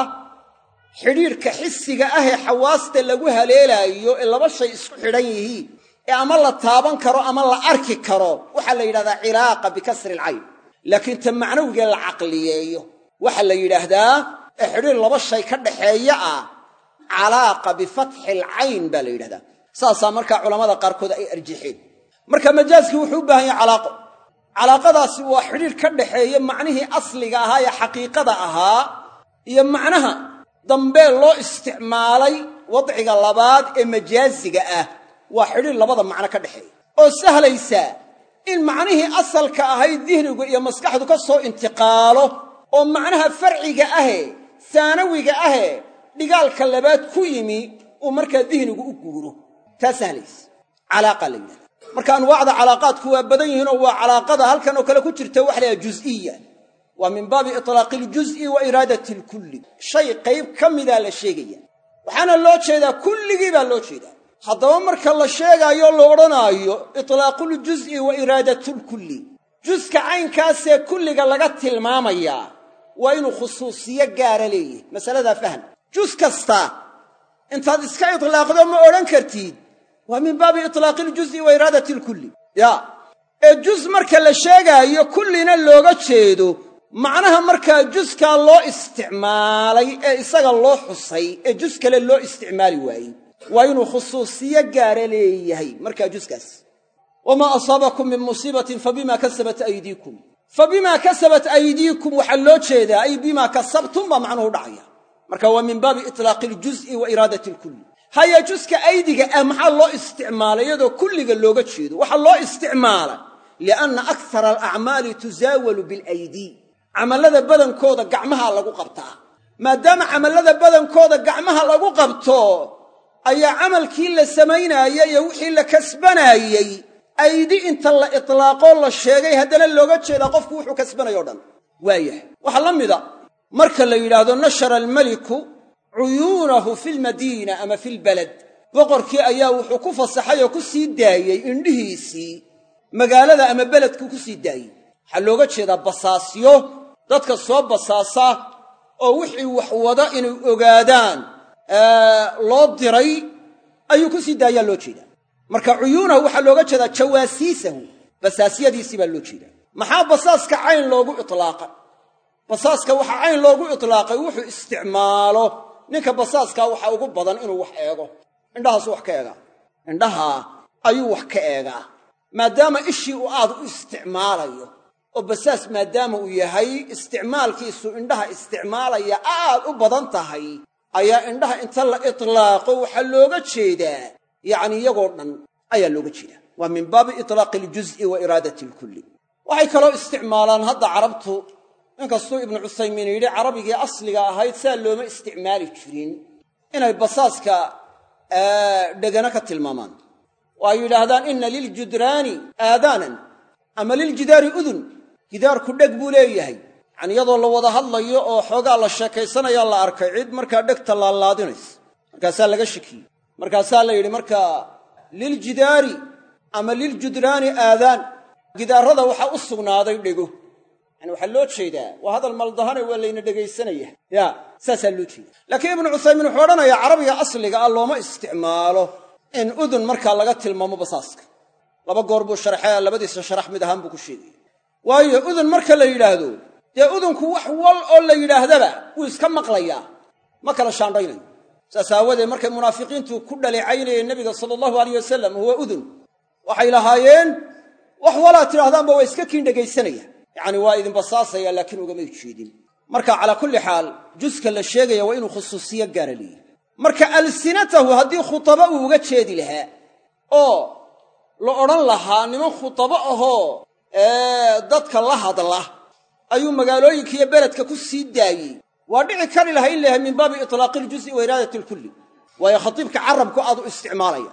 xidhiirka xisiga ah ee xawaasta lagu haleelaayo ee laba shay isku xidhan yihiin. Ee ama la taaban karo ama la arki karo waxaa la yidhahdaa cilaaqa bikasri alcayn laakiin ta macnawigee la caqliyeeyo waxaa la yidhaahdaa ee xidhiir laba shay ka dhaxeeya ah calaaqa bifatxi alcayn baa la yidhahdaa saasaa markaa culammada qaarkood ay arjixeen. Marka majaaskii wuxuu u baahan yahay calaaqo. Calaaqadaasi waa xidhiir ka dhaxeeya macnihii asliga ahaa ee xaqiiqada ahaa iyo macnaha dambee loo isticmaalay wadciga labaad ee majaasiga ah. Waa xidhiir labada macno ka dhexeeya oo sahlaysa in macnihii asalka ahayd dihnigu iyo maskaxdu ka soo intiqaalo oo macnaha farciga ahee saanawiga ahee dhigaalka labaad ku yimi uu markaa dihnigu u guuro. Taa sahlaysa. Calaaqa la yidhahda marka anwaacda calaaqaadku waa badan yihiinoo waa calaaqada halkan oo kale ku jirta waxa la yhaha jus'iya waa min baabi itlaaqi iljuz'i wa iraadati alkulli shay qayb ka midaa la sheegaya. Waxaana loo jeedaa kulligii baa loo jeedaa. Haddaba marka la sheegaayo la odhanaayo itlaaquuljuz'i wa iraadatulkulli juska caynkaasee kulliga laga tilmaamayaa waa inuu khusuusiyo gaara leeyahay. Masaladaa fahm jus kasta intaad iska itlaaqdo ma odhan kartid. Waa min baabi itlaaqi iljuzi wa iraadati alkulli ya. Ee jus marka la sheegaayo kullina looga jeedo macnaha markaa juskaa loo isticmaalay ee isaga loo xusay ee jus kale loo isticmaali waayey waa inuu khusuusiyo gaara leeyahay markaa juskaas wamaa asaabakum min musiibatin fabima kasabat aydiikum fa bimaa kasabat aydiikum waxaa loo jeedaa ay bimaa kasabtum baa macnuhu dhacaya. Marka waa min baabi itlaaqi iljuz'i wa iraadati alkulli haya juska aydiga ah maxaa loo isticmaalay iyadoo kulliga looga jeedo waxaa loo isticmaalay lianna akthara alacmaali tusaawalu bilaydii camallada badankooda gacmaha lagu qabtaa. Maadaama camallada badankooda gacmaha lagu qabto ayaa camalkii la samaynaayey iyo wixii la kasbanaayey aydi inta la itlaaqoo la sheegay haddana looga jeedaa qofku wuxuu kasbanayoo dhan. Waayahay. Waxaa la mida marka la yidhaahdo nashara almeliku cuyuunahu fi lmadiina ama fi lbalad boqorkii ayaa wuxuu ku fasaxay oo ku sii daayey indhihiisii. Magaalada ama beledkuu ku sii daayey waxaa looga jeedaa basaasyo. Dadka soo basaasa oo wixii wax wada inay ogaadaan loo diray ayuu ku sii daayaa loo jeedaa marka cuyuunahu waxaa looga jeedaa jawaasiisahu basaasyadiisii baa loo jeedaa. Maxaa basaaska cayn loogu itlaaqay? Basaaska waxaa cayn loogu itlaaqay wuxuu isticmaalo. Ninka basaaskaa waxaa ugu badan inuu wax eego. Indhahaasuu wax ka eegaa indhahaa ayuu wax ka eegaa maadaama ishii uu aad u isticmaalayo oo basaas maadaama uu yahay isticmaalkiisu indhaha isticmaalaya aad u badan tahay ayaa indhaha inta la itlaaqo waxaa looga jeedaa yacni iyagoo dhan ayaa looga jeedaa. Waa min baabi itlaaqi iljuz'i wa iraadati alkulli waxay kaloo isticmaalaan hadda carabtu. Inkastuu ibnu cuthaymiin yidhi carabigii asliga ahayd saa looma isticmaali jirin. Inay basaaska dhegana ka tilmaamaan. Oo ay yidhaahdaan inna liljudraani aadaanan ama liljidaari udun. Gidaarku dheg buu leeyahay. Yacani iyadoo la wada hadlayo oo xoogaa la sheekaysanayaa la arkay cid markaa dhegta laalaadinaysa markaasaa laga shakiyey markaasaa la yidhi markaa liljidaari ama liljudraani aadaan gidaarada waxaa u sugnaaday dhego yani waxaa loo jeedaa waa hadal maldahane waa layna dhegaysanaya ya saasaa loo jeeda laakiin ibnu cuthaymiin wuxuu odhanayaa carabiga asliga ah looma isticmaalo in udun markaa laga tilmaamo basaaska. Laba goor buu sharxee labadiisa sharax mid ahaan buu ku sheegaya waayo udun marka la yidhaahdo dee udunku wax wal oo la yidhaahdaba wuu iska maqlayaa. Ma kala shaandhaynayo saas aawadeed markay munaafiqiintu ku dhaleecaynayeen nebiga sala allahu alayh wasalam huwa udun. Waxay lahaayeen wax walaad tidhahdaanba waa iska kiin dhegaysanaya. Yacni waa idin basaasaya laakiin ugamay jeedin. Marka calaa kulli xaal juska la sheegaya waa inuu khusuusiyo gaara leeyahy marka alsinatahu haddii khutaba uu uga jeedi lahaa oo la odhan lahaa niman khutabo ahoo dadka la hadla ayuu magaalooyinka iyo beledka ku sii daayey waa dhici kari lahaa in layahay min baabi itlaaqi iljuzi wa iraadati alkulli. Waayo khatiibka carabku aad u isticmaalaya.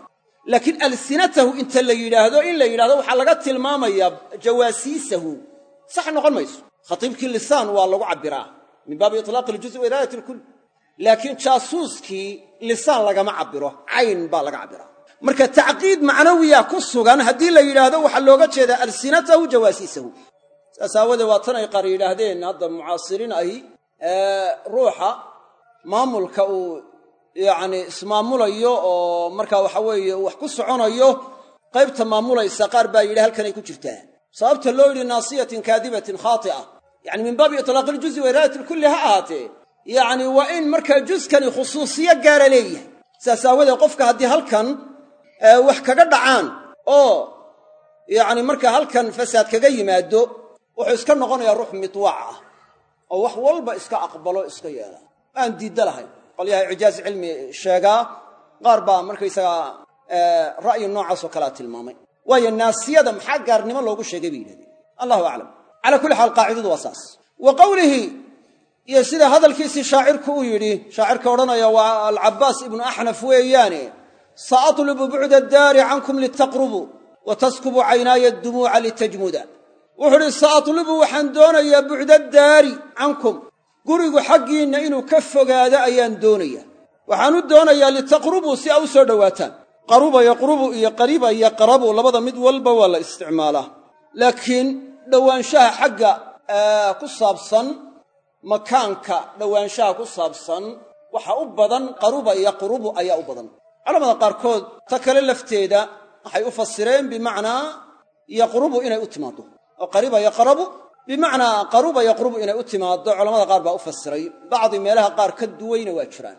Laakiin alsinatahu inta la yidhaahdo in la yidhahdo waxaa laga tilmaamayaa jawaasiisahu. Sax noqon mayso. Khatiibkii lisaan waa lagu cabbiraa min baabi itlaaqi iljuzi wa iraadati alkulli. Laakiin jaasuuskii lisaan lagama cabbiro cayn baa laga cabbiraa. Marka tacqiid macnawiya ku sugan haddii la yidhaahdo waxaa looga jeedaa alsinatahu jawaasiisahu ruuxa maamulka uu yacni ismaamulayo oo markaa waxa weeye wax ku soconayo qaybta maamulaysa qaar baa yidhi halkanay ku jirtaa. Sababta loo yidhi naasiyatin kaadibatin khaati'a. Yacni min baabi itlaaqi iljuzi wa lkulli ha ahaatee. Yacni waa in markaa juskani khusuusiyo gaara leeyahay. Saas aawadeed qofka haddii halkan wax kaga dhacaan oo yacni markaa halkan fasaad kaga yimaado wuxuu iska noqonayaa ruux mitwaac ah oo wax walba iska aqbalo iska yeela. Aan diidda lahayn. Qolyaha icjaaz cilmi sheegaa qaar baa markaysagaa ra'yi noocaasoo kalea tilmaamay. Waayo naasiyada maxaa gaarnimo loogu sheegay bay yidhahdeen allahu aclam. Calaa kulli xaal qaacidadu waa wa qowlihi iyo sida hadalkiisii shaacirku uu yidhi shaacirka odhanaya waa alcabbaas ibnu axnaf weeyaane saatlubu bucda addaari cankum litaqrubuu wa taskubu caynaaya dumuuca litajmuda wuxuu uhi saatlubu waxaan doonayaa bucda daari cankum. Gurigu xaggiinna inuu ka fogaado ayaan doonaya. Waxaan u doonayaa litaqrubuu si aa u soo dhowaataan. Qaruba yaqrubu iyo qariba yaqrabu labada mid walba waa la isticmaalaa. Laakiin dhowaanshaha xagga ku saabsan makaanka dhowaanshaha ku saabsan waxa u badan qaruba yaqrubu ayaa u badan. Culamada qaarkood ta kale lafteeda waxay u fasireen bimacnaa yaqrubu inay u timaaddo oo qariba yaqrabu bimacnaa qaruba yaqrubu inay u timaaddo culamada qaar baa u fasiray bacdi meelaha qaar ka duwayna waa jiraan.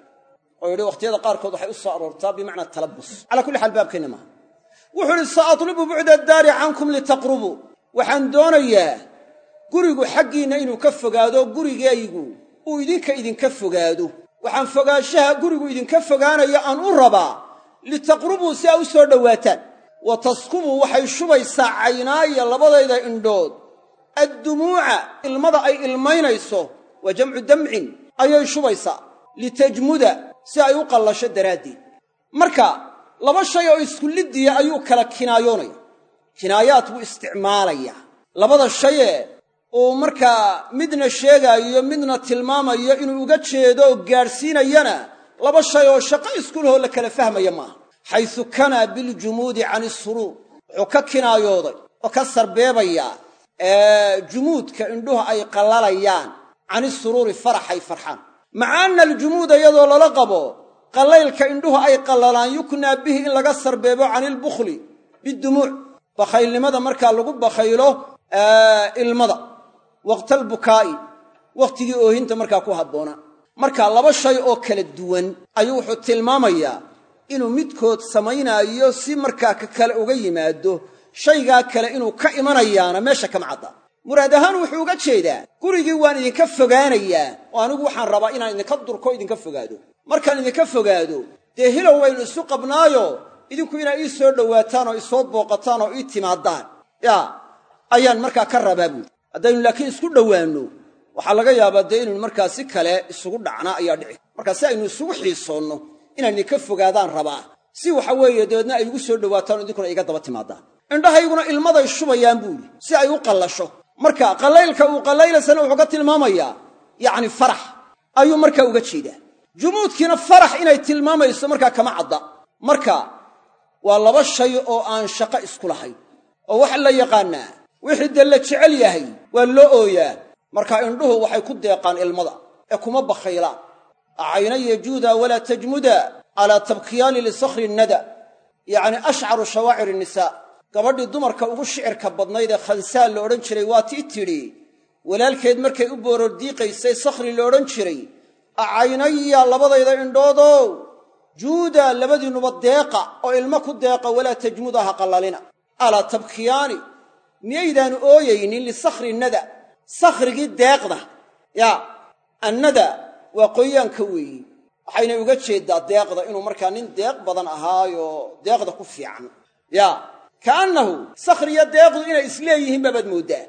Oo yidhi wakhtiyada qaarkood waxay u soo aroortaa bimacnaa talabus calaa kulli xaal baabkeenna maaha. Wuxuu idhi sa atlubu bucda daari cankum litaqrubuu waxaan doonayaa gurigu xaggiinna inuu ka fogaado gurigaygu uu idinka idinka fogaado. Waxaan fogaanshaha gurigu idinka fogaanayo aan u rabaa litaqrubuu si aa u soo dhowaataan wa taskubuu waxay shubaysaa caynaaya labadayda indhood. Addumuuca ilmada ay ilmaynayso waa jamcu damcin ayay shubaysaa. Litajmuda si ay u qallasho daraaddeed. Marka laba shay oo isku liddiya ayuu kala kinaayoonaya. Kinaayaad buu isticmaalayaa labada shayee uu markaa midna sheegaayo midna tilmaamayo inuu uga jeedo oo gaadhsiinayana laba shay oo shaqo iskulahoo la kala fahmaya maaha xaysu kanaa biljumuudi cani suruur wuxuu ka kinaayooday oo ka sarbeebayaa jumuudka indhuhu ay qallalayaan cani suruuri faraxay farxaan maca anna aljumuuda iyadoo lala qabo qallaylka indhuhu ay qallalaan yuknaa bihi in laga sarbeebo cani ilbukhli bidumuuc bakhaylnimada markaa lagu bakhaylo ilmada waqtaalbukaa'i wakhtigii oohinta markaa ku habboona marka laba shay oo kala duwan ayuu wuxuu tilmaamayaa inuu midkood samaynaayo si markaa ka kale uga yimaado shaygaa kale inuu ka imanayaana meesha kama cadda muraad ahaan wuxuu uga jeedaa gurigii waan idinka fogaanayaa oo anigu waxaan rabaa inaan idinka durko idinka fogaado. Markaan idinka fogaado dee hilow waynu isu qabnaayo idinku inaa ii soo dhowaataan oo isoo booqataan oo ii timaadaan. Yaa ayaan markaa ka rabaa buuri haddaynu laakiin isku dhowaanno waxaa laga yaabaa dee inaynu markaa si kale isugu dhacnaa ayaa dhici. Markaa si aynu isugu xiisoonno inaan idinka fogaadaan rabaa. Si waxa weeye dabeedna ay igu soo dhowaataan idinkuna iga daba timaadaan indhahayguna ilmaday shubayaan buu yidhi si ay u qallasho. Marka qallaylka uu qallaylaysana wuxuu ka tilmaamayaa yacni farax. Ayuu markaa uga jeedaa. Jumuudkiina farax inay tilmaamayso markaa kama cadda. Marka waa laba shay oo aan shaqo isku lahayn. Oo waxa la yaqaannaa wixii dee la jecel yahay waa loo ooyaa. Marka indhuhu waxay ku deeqaan ilmada ee kuma bakhaylaan acayna yajuuda walaa tajmuda calaa tabkiyaani lisakhri nada yacni ashcaru shawaacir innisaa gabadhii dumarka ugu shicirka badnayd ee khansaal la odhan jiray waa tii tidhi walaalkeed markay u boorordiiqaysay sakhri la odhan jiray acaynaya labadayda indhoodow juuda labadiinnuba deeqa oo ilmo ku deeqa walaa tajmuda ha qallalina alaa tabkiyaani miyaydaanu ooyaynin lisakhri nada sakhrigii deeqda yaa annada waa qoyaanka weeyi waxaynay uga jeeddaa deeqda inuu markaa nin deeq badan ahaayo deeqda ku fiican. Yaa kaannahu sakhriyo deeqdu inay isleeyihiin baabaad mooddaa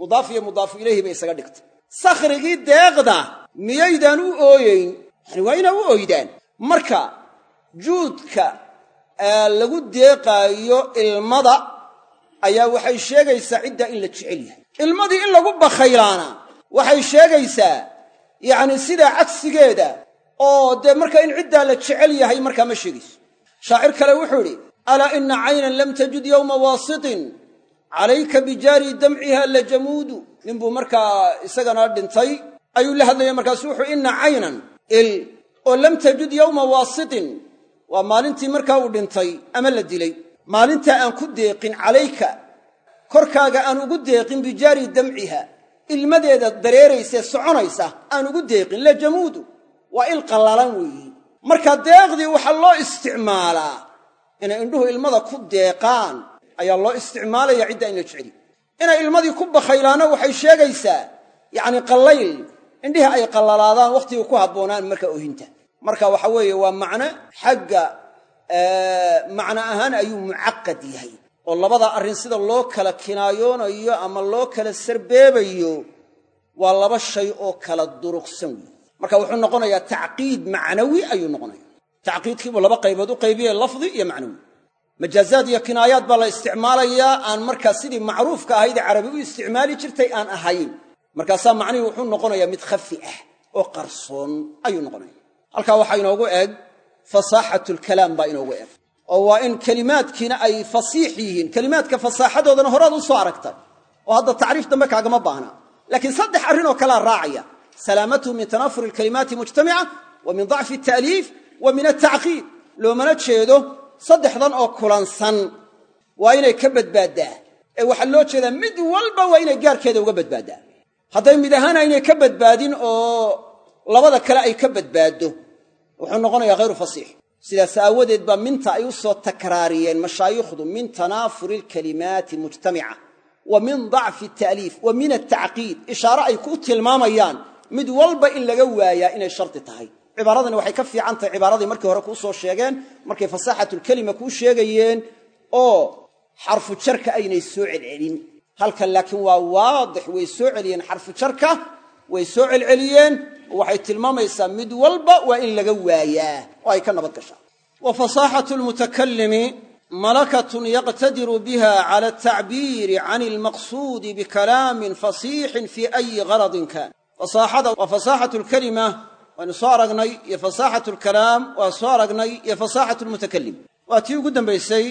mudaaf iyo mudaafu ilayhi bay isaga dhigtay. Sakhrigii deeqda miyaydaan u ooyeyn? Yani waa inaa u ooydaan. Marka juudka lagu deeqaayo ilmada ayaa waxay sheegaysaa ciddaa in la jecel yahay. Ilmadii in lagu bakhaylaana waxay sheegaysaa yacni sidaa cagsigeeda oo dee marka in ciddaa la jecel yahay markaa ma sheegayso shaacir kale wuxuu idhi alaa ina caynan lam tajud yowma waasitin calayka bijaari damciha la jamuudu. Ninbuu markaa isagana dhintay ayuu la hadlaya markaasu wuxuu ina caynan il oo lam tajud yowma waasitin waa maalintii markaa uu dhintay ama la dilay. Maalintaa aan ku deeqin calayka korkaaga aan ugu deeqin bijaari damciha ilmadeeda dareeraysee soconaysa aan ugu deeqin. La jamuudu waa il qallalan weeyi. Marka deeqdii waxaa loo isticmaalaa. Inay indhuhu ilmada ku deeqaan ayaa loo isticmaalaya ciddaa in jeceli. Inay ilmadii ku bakhaylaana waxay sheegaysaa yacni qallayl indhihii ay qallalaadaan wakhtigii ku habboonaan marka ohinta marka waxa weeye waa macno xagga macno ahaan ayuu mucaqad yahay oo labada arrin sida loo kala kinaayoonayo ama loo kala sarbeebayo waa laba shay oo kala duruqsan weeye. Marka wuxuu noqonayaa tacqiid macnawi ayuu noqonaya tacqiidkiibuu laba qaybood u qaybiye lafdi iyo macnawi. Majaazaad iyo kinaayaad baa la isticmaalayaa aan markaa sidii macruufka ahaydee carabi u isticmaali jirtay aan ahayn. Markaasaa macnihii wuxuu noqonayaa mid khafi ah oo qarsoon ayuu noqonaya halkaa waxaa inoogu eg fasaaxatu lkalaam baa inoogu eg oo waa in kelimaadkiina ay fasiix yihiin. Kelimaadka fasaaxadoodana horaad u soo aragtay oo hadda tacriif dambe kaagama baahna. Laakiin saddex arrin oo kalea raacaya. Salaamatuhu min tanaafuri alkalimaati mujtamica wa min dacfi alta'liif wa min altacqiid loomana jeedo saddexdan oo kulansan. Waa inay ka badbaaddaa. Ee waxaa loo jeedaa mid walba waa inay gaarkeeda uga badbaaddaa. Hadday mid ahaan aynay ka badbaadin oo labada kale ay ka badbaaddo wuxuu noqonayaa hayru fasiix sidaas aawadeed baa minta ay u soo takraariyeen mashaayikhdu min tanaafuri alkalimaati mujtamica wa min dacfi ta'liif wa min altacqiid. Ishaare ay ku tilmaamayaan mid walba in laga waayaa inay shardi tahay. Cibaaradani waxay ka fiican tahay cibaaradii markii hore kuu soo sheegeen markay fasaaxatulkelima kuu sheegayeen oo xarfu jarka aynay soo celcelin. Halkan laakiin waa waadix way soo celiyeen xarfu way soo celceliyeen waxay tilmaamaysaa mid walba waa in laga waayaa oo ay ka nabad gashaa. Wa fasaaxatu lmutakalimi malakatun yaqtadiru biha cala altacbiiri can almaqsuudi bikalaamin fasiixin fii ayi garadin kan fasaaxada waa fasaaxatu lkalima waynu soo aragnay iyo fasaaxatu lkalaam waa soo aragnay iyo fasaaxatu lmutakalim waa tii ugu dambaysay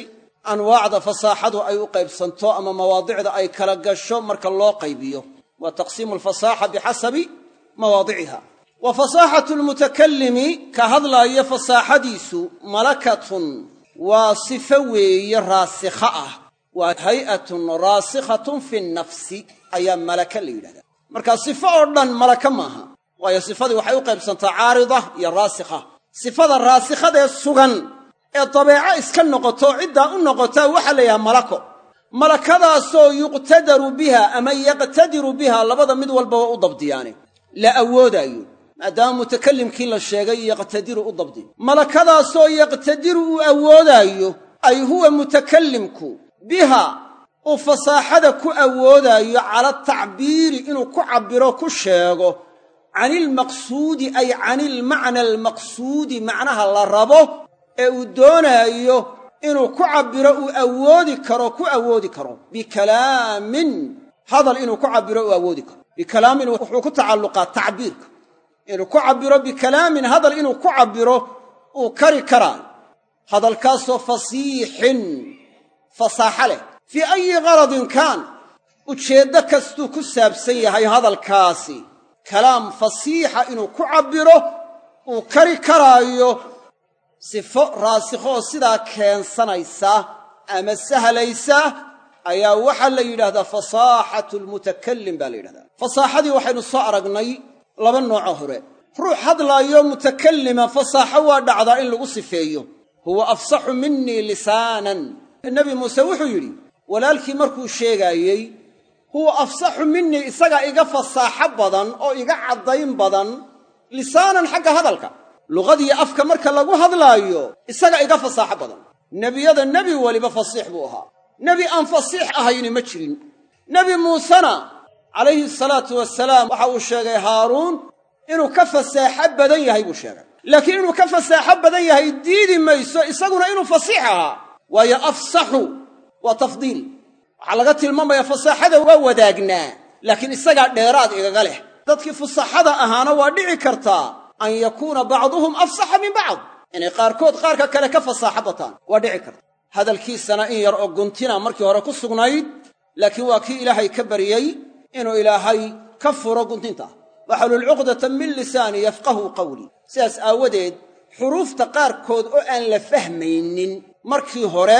anwaacda fasaaxadu ay u qaybsanto ama mawaadicda ay kala gasho marka loo qaybiyo waa taqsiimu alfasaaxa bixasabi mawaadiciha. Wa fasaaxatu lmutakalimi ka hadlaaya fasaaxadiisu malakatun waa sifo weeye raasikha ah. Waa hay'atun raasikhatun fi nnafsi ayaa malaka la yidhahdaa. Marka sifo oo dhan malaka maaha waayo sifadii waxay u qaybsantaa caarida iyo raasikha. Sifada raasikhadee sugan ee dabeeco iska noqoto ciddaa u noqotaa waxaa la yidhaha malako malakadaasoo yuqtadaru biha ama yaqtadiru biha labada mid walbaba u dabdiyaane la awoodaayo maadaama mutakalimkii la sheegay yaqtadiru u dabdi. Malakadaasoo yaqtadiru uu awoodaayo ay huwa mutakalimku biha uu fasaaxada ku awoodaayo cala tacbiiri inuu ku cabbiro ku sheego can ilmaqsuudi ay can ilmacna almaqsuudi macnaha la rabo ee uu doonaayo inuu ku cabbiro uu awoodi karo ku awoodi karo. Bikalaamin hadal inuu ku cabbiro uu awoodi karo. Bikalaamin wuxuu ku tacalluqaa tacbiirka. Inuu ku cabbiro bikalaamin hadal inuu ku cabbiro uu kari karaayo hadalkaasoo fasiixin fasaaxa leh. Fii ayi qaradin kaan ujeeddo kastuu ku saabsan yahay hadalkaasi. Kalaam fasiixa inuu ku cabbiro uu kari karaayo sifo raasikho oo sidaa keensanaysa ama sahlaysa ayaa waxaa la yidhahdaa fasaaxatu lmutakalim baa la yidhahdaa. Fasaaxadii waxaynu soo aragnay laba nooco hore. Ruux hadlaayo mutakallima fasaaxo waa dhacdaa in lagu sifeeyo. Huwa afsaxu minii lisaanan. Nebi muuse wuxuu yidhi walaalkii markuu sheegaayey huwa afsaxu minii isagaa iga fasaaxo badan oo iga caddayn badan lisaanan xagga hadalka luqadiyo afka marka lagu hadlaayo isaga iga fasaaxo badan. Nebiyada nebi weliba fasiix buu ahaa. Nebi aan fasiix ahayni ma jirin. Nebi muusena calayhi salaatu wasalaam waxa uu sheegay haaruun inuu ka fasaaxo badan yahay buu sheegay. Laakiin inuu ka fasaaxo badan yahay diidi mayso isaguna inuu fasiix ahaa. Waayo afsaxu waa tafdiil. Waxaa laga tilmaamaya fasaaxada waa wadaagnaa laakiin isagaa dheeraad igaga leh. Dadkii fusaxada ahaana waa dhici kartaa an yakuuna bacduhum afsaxa min bacd. Inay qaarkood qaarka kale ka fasaaxo bataan waa dhici karta. Hadalkiisana in yar oo guntina markii hore ku sugnayd laakiin waa kii ilaahay ka baryey inuu ilaahay ka furo guntinta. Waxalul cuqdatan min lisaani yafqahu qawlii sidaas aawadeed xuruufta qaarkood oo aan la fahmaynin markii hore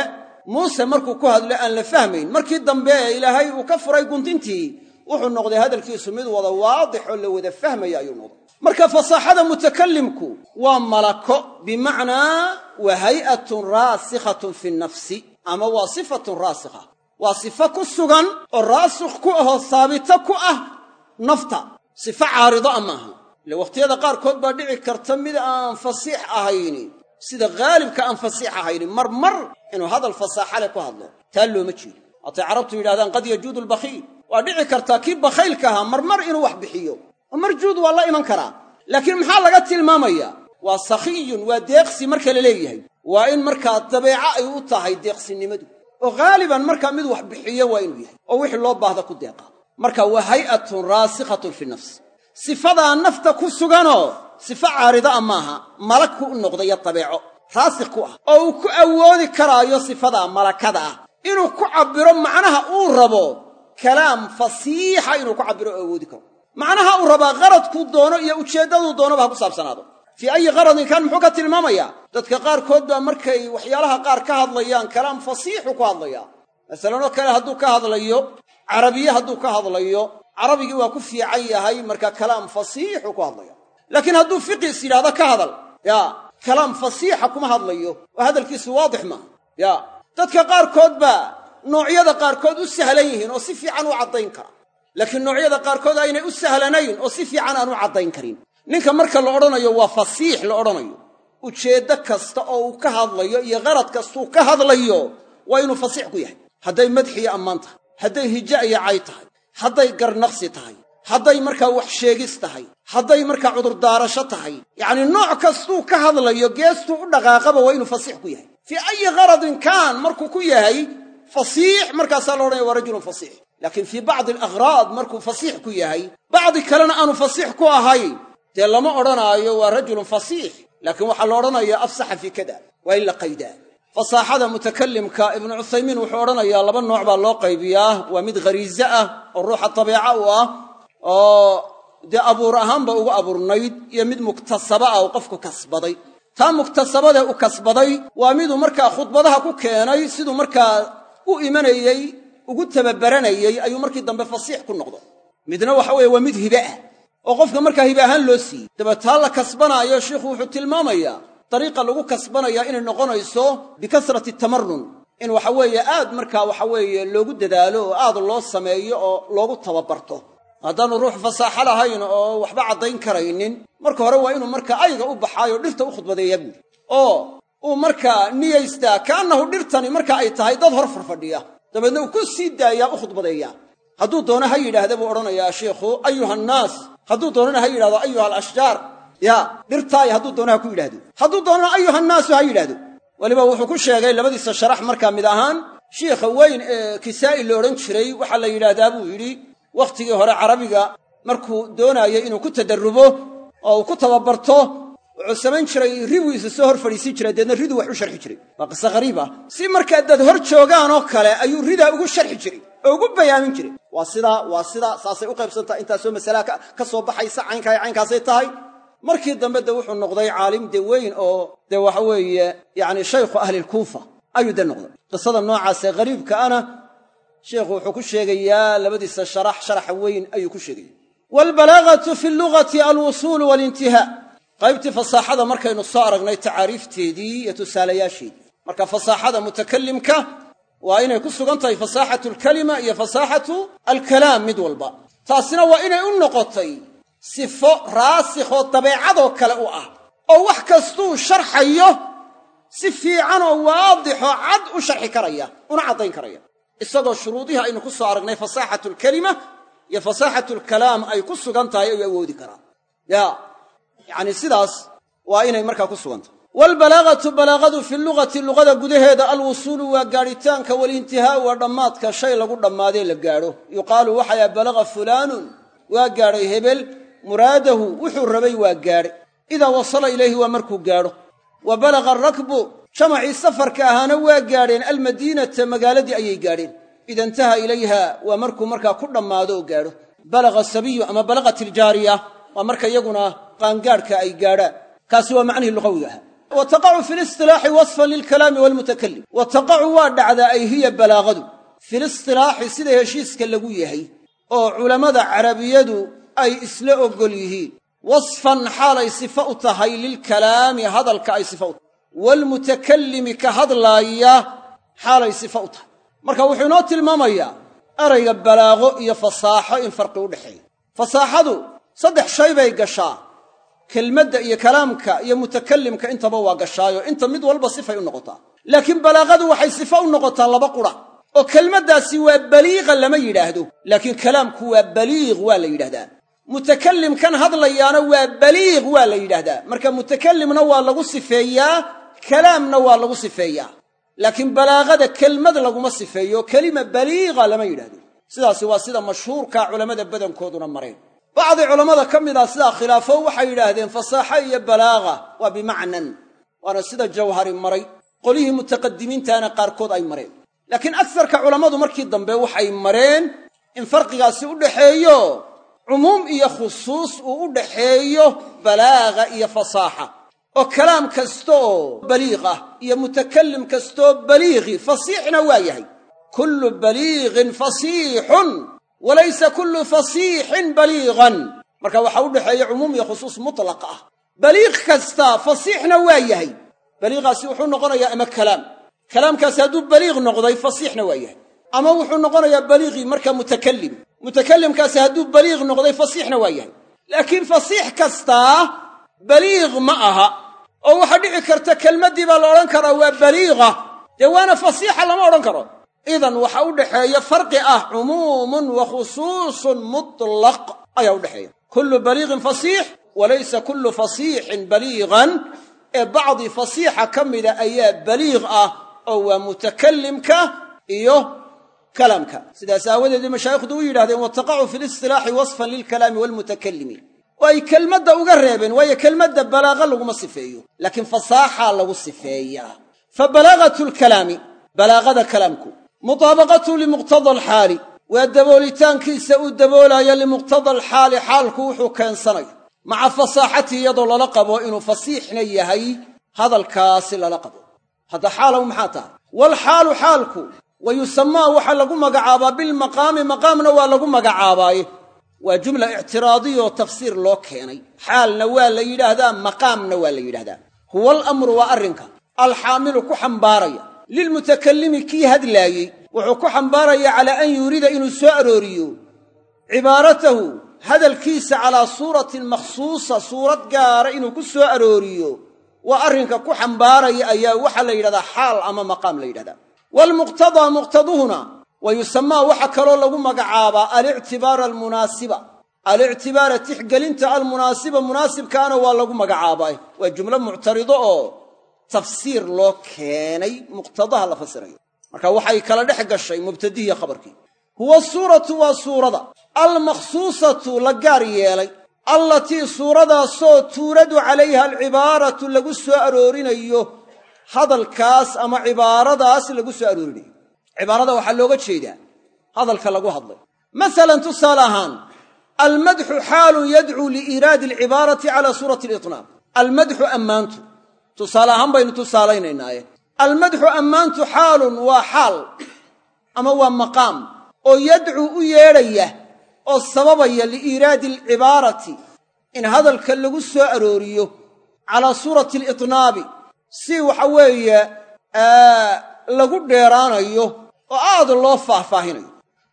muuse markuu ku hadlo aan la fahmayn markii dambe ee ilaahay uu ka furay guntintii wuxuu noqday hadalkiisu mid wada waadix oo la wada fahmaya ayuu noqday marka fasaaxada mutakalimku waa malako bimacnaa waa hay'atun raasikhatun fi nafsi ama waa sifatun raasikha waa sifo ku sugan oo raasikh ku ahoo saabito ku ah nafta. Sifo caarida a maaha ile wakhtiyada qaarkood baa dhici karta mid aan fasiix ahayni sida haalibka aan fasiix ahayni. Mar mar inuu hadal fasaaxa leh ku hadlo taa looma jeedo haatay carabtu yidhahdaan qad yajuudu albakhiil. Waa dhici kartaa kii bakhaylka ahaa marmar inuu wax bixiyo oo marjuud waa la iman karaa. Laakiin maxaa laga tilmaamayaa? Waa sakhiyun waa deeqsi marka la leeyahay. Waa in markaa dabeeco ay u tahay deeqsinimadu. Oo haaliban markaa mid wax bixiyo waa inuu yahay. Oo wixii loo baahda ku deeqa. Marka waa hay'atun raasikhatun fi nafs. Sifadaa nafta ku suganoo sifo caarida a maaha. Malag ku u dabeeco. Raasikh ku ah. Oo uu ku awoodi karaayo sifadaa malakada ah. Inuu ku cabbiro macnaha uu rabo kalaam fasiixa inuu ku cabbiro oo awoodi karo macnaha uu rabaa qaradkuu doono iyo ujeeddaduu doonaba ha ku saabsanaado. Fii ayi qaradin kaan muxuu ka tilmaamayaa dadka qaarkood baa markay waxyaalaha qaar ka hadlayaan kalaam fasiixu ku hadlaya. Masalan oo kale hadduu ka hadlayo carabiye hadduu ka hadlayo carabigii waa ku fiican yahay marka kalaam fasiixu ku hadlaya. Laakiin hadduu fiqis yidhahdo ka hadal. Ya kalaam fasiixa kuma hadlayo oo hadalkiisu waadix maaha ya dadka qaarkood baa noocyada qaarkood u sahlan yihiin oo si fiican u caddayn kara laakiin noocyada qaarkood aynay u sahlanayn oo si fiican aan u caddayn karin. Ninka marka la odhanayo waa fasiix la odhanayo. Ujeeddo kasta oo uu ka hadlayo iyo qarad kastuu ka hadlayo waa inuu fasiix ku yahay. Hadday madxiyo ammaan tahay hadday hija iyo cay tahay hadday garnaqsi tahay hadday markaa wax sheegis tahay hadday markaa cudurdaarasho tahay. Yacnii nooc kastuu ka hadlayo geestuu u dhaqaaqaba waa inuu fasiix ku yahay. Fii ayi qaradin kaan markuu ku yahay fasiix markaasaa la odhanaya waa rajulun fasiix laakiin fii bacdi alaghraad markuu fasiix ku yahay bacdi kalena aanu fasiix ku ahayn. Dee lama odhanaayo waa rajulun fasiix laakiin waxaa la odhanayaa afsaxa fii kada waa in la qaydaa fasaaxada mutakalimka ibnu cuthaymiin wuxuu odhanayaa laba nooc baa loo qaybiyaa. Waa mid khariize ah oo ruuxa dabeeca u ah oo dee abuur ahaanba ugu abuurnayd iyo mid muktasaba ah oo qofku kasbaday. Taa muktasabadee u kasbaday waa miduu markaa khudbadaha ku keenay siduu markaa u imanayey ugu tababaranayey ayuu markii dambe fasiix ku noqdo. Midna waxa weeye waa mid hibe ah oo qofka markaa hibe ahaan loo siiyey dabeetaa la kasbanaayo sheikhu wuxuu tilmaamayaa dariiqa lagu kasbanayaa inay noqonayso bikasrati tamarrun. In waxa weeye aad markaa waxa weeye loogu dadaalo oo aad loo sameeyo oo loogu tababarto. Haddaanu ruux fasaaxo lahayn oo waxba caddayn karaynin marka hore waa inuu markaa ayga u baxaayo dhirta u khudbadeeyaa buuri oo uu markaa niyaystaa kaannahu dhirtani marka ay tahay dad hor farfadhiya dabeedna uu ku sii daayaa u khudbadeeyaa. Hadduu doono ha yidhaahda buu odhanayaa sheikhu ayuha annaas hadduu doonana ha yidhahdo ayuha alashjaar. Ya dhirtaay hadduu doono ha ku yidhahdo hadduu doonana ayuha annaasu ha yidhahdo weliba wuxuu ku sheegay labadiisa sharax markaa mid ahaan shiikha weyn ee kisaa'i la odhan jiray waxaa la yidhaahdaa buu yidhi. Wakhtigii hore carabiga markuu doonaayay inuu ku tadarrubo oo uu ku tababarto wuxuu samayn jiray ribuu isa soo hor fadhiisin jiray deedna riduu wax u sharxi jiray. Waa qiso qariib ah si markaa dad hor joogaanoo kale ayuu ridaa ugu sharxi jiray oo ugu bayaamin jiray. Waa sidaa waa sidaa saasay u qaybsantaha intaasoo masalaa ka soo baxaysa caynkaay caynkaasay tahay. Markii dambe de wuxuu noqday caalim de weyn oo dee waxa weeye yacni shaykhu ahlilkuufa ayuu de noqday. Qisada noocaasee qariibka ana sheikhu wuxuu ku sheegayaa labadiisa sharax sharaxa weyn ayuu ku sheegaya waalbalaagatu fi llugati alwusuulu waalintihaa qaybtii fasaaxada markaynu soo aragnay tacaariifteedii iyo tusaalayaasheedii. Marka fasaaxada mutakalimka waa inay ku sugan tahay fasaaxatu alkalima iyo fasaaxatu alkalaam mid walba. Taasina waa inay u noqotay sifo raasikhoo dabeecadoo kale u ah oo wax kastuu sharxayo si fiicanoo waadixoo cad u sharxi karaya una caddayn karaya. Isagoo shuruudihii aynu ku soo aragnay fasaaxatu alkalima iyo fasaaxatu alkalaam ay ku sugan tahay ayuu awoodi karaa. Ya yacni sidaas waa inay markaa ku sugan tahay waalbalaagatu balaagadu fi lugati luqada gudaheeda alwusuulu waa gaadhitaanka walintihaau waa dhammaadka shay lagu dhammaadee la gaadho. Yuqaalu waxaya balaga fulaanun waa gaadhay hebel muraadahu wuxuu rabay waa gaadhay. Idaa wasala ilayhi waa markuu gaadho. Wa balaga arakbu jamacii safarka ahaana waa gaadheen almadiinata magaaladii ayay gaadheen. Ida intaha ilayha waa markuu markaa ku dhammaado oo gaadho. Balaga ama balaqat iljaariya waa marka iyaguna qaangaadhka ay gaadhaan. Kaasi waa macnihii luqawiga ahaa. Wa taqacu fi listilaaxi wasfan lilkalaami walmutakalim wa waa dhacdaa ay hiya balaagadu filistilaaxi sida heshiiska lagu yahay oo culammada carabiyadu ay isla oggol yihiin. Wasfan xaalay sifo u tahay lilkalaami hadalka ay sifo u tahay. Waalmutakallimi ka hadlaaya xaalay sifo u tahay. Marka wuxuu inoo tilmaamayaa erayga balaago iyo fasaaxo in farqi u dhexeeya. Fasaaxadu saddex shay bay gashaa kelmadda iyo kalaamka iyo mutakallimka intaba waa gashaayo. Inta mid walba sifay u noqotaa. Laakiin balaaqadu waxay sifo u noqotaa laba qura. Oo kelmaddaasi waa baliiqa lama yidhaahdo laakiin kalaamku waa baliiq waa la yidhahdaa mutakallimkan hadlayaana waa baliiq waa la yidhaahdaa. Marka mutakallimna waa lagu sifeeyaa kalaamna waa lagu sifeeyaa. Laakiin balaaqada kelmad laguma sifeeyo kelima baliiqa lama yidhahdo sidaasi waa sida mashhuurka culammada badankooduna mareen bacdi culammada ka mid ah sidaa khilaafo waxay yidhaahdeen fasaaxo iyo balaaqa waa bimacnan waana sida jawhari maray qolihii mutaqadimiintaana qaarkood ay mareen. Laakiin agsarka culammadu markii dambe waxay mareen in farqigaasi u dhaxeeyo cumuum iyo khusuus uu u dhaxeeyo balaaga iyo fasaaxa. Oo kalaam kasta oo baliiq ah iyo mutakalim kastaoo baliiqi fasiixna waa yahay. Kullu baliiqin fasiixun walaysa kullu fasiixin baliiqan marka waxaa u dhexeeya cumuum iyo khusuus mutlaq ah. Baliiq kasta fasiixna waa yahay. Baliiqaasi wuxuu noqonayaa ama kalaam. Kalaamkaasi hadduu baliiq noqday fasiixna waa yahay. Ama wuxuu noqonayaa baliiqii marka mutakalim mutakalimkaasi hadduu baliiq noqday fasiixna waa yahay. Laakiin fasiix kastaa baliiq ma aha. Oo waxaa dhici karta kelmaddii baa la odhan karaa waa baliiqa. Dee waana fasiixa lama odhan karo idan waxa u dhexeeya farqi ah cumuumun wa khusuusun mutlaq ayaa u dhexeeya kullu baliiqin fasiix walaysa kullu fasiixin baliiqan ee bacdi fasiixa ka mida ayaa baliiq ah oo waa mutakalimka iyo kalaamka sidaas aawadeedii mashaayikhdu u yidhahdeen wataqacu fi listilaaxi wasfan lilkalaami waalmutakalimi oo ay kelmadda uga reebeen waayo kelmadda balaaqa laguma sifeeyo laakiin fasaaxaa lagu sifeeyaa. Fa balaagatu lkalaami mutaabaqatu limuqtada alxaali waa daboolitaankiisa uu daboolaayo limuqtada alxaali xaalku wuxuu keensanayo maca fasaaxatii iyadoo lala qabo inuu fasiixna yahay hadalkaasi lala qabo hadda xaalow maxaa tahay waalxaalu xaalku wa yusamaa waxaa lagu magacaabaa bilmaqaami maqaamna waa lagu magacaabaaye waa jumla ictiraadiyoo tafsiir loo keenay xaalna waa la yidhaahdaa maqaamna waa la yidhahdaa huwa waa arrinka alxaamilu ku xambaaraya lilmutakallimi kii hadlaayey wuxuu ku xambaarayaa calaa an yuurida inuu soo arooriyo cibaaratahu hadalkiisa calaa suuratin makhsuusa suurad gaara inuu ku soo arooriyo waa arrinka ku xambaaraya ayaa waxaa la yidhahdaa xaal ama maqaam la yidhahdaa waalmuqtadaa muqtaduhuna wa yusamaa waxaa kaloo lagu magacaabaa alictibaara almunaasiba alictibaara tixgelinta almunaasiba munaasibkaana waa lagu magacaabaa waa jumlo muctarido oo tafsiir loo keenay muqtadaha la fasirayo. Marka waxay kala dhex gashay mubtadihiiyo khabarkii. Huwa suuratu waa suurada. Almakhsuusatu la gaar yeelay. Allatii suuradaasoo tuuradu calayha alcibaaratu lagu soo aroorinayo. Hadalkaas ama cibaaradaas lagu soo aroorinayo. Cibaarada waxaa looga jeedaa. Hadalka lagu hadlay. Masalan tusaale ahaan almadxu xaalun yadcuu liiraadi alcibaarati cala suurati alitnaab almadxu ammaantu tusaale ahaan baynu tusaalaynaynaaye almadxu ammaantu xaalun waa xaal ama waa maqaam oo yadcuu u yeedhaya oo sababaya liiiraadi alcibaarati in hadalka lagu soo arooriyo calaa suurati alitnaabi si waxa weeye lagu dheeraanayo oo aad loo faahfaahinayo.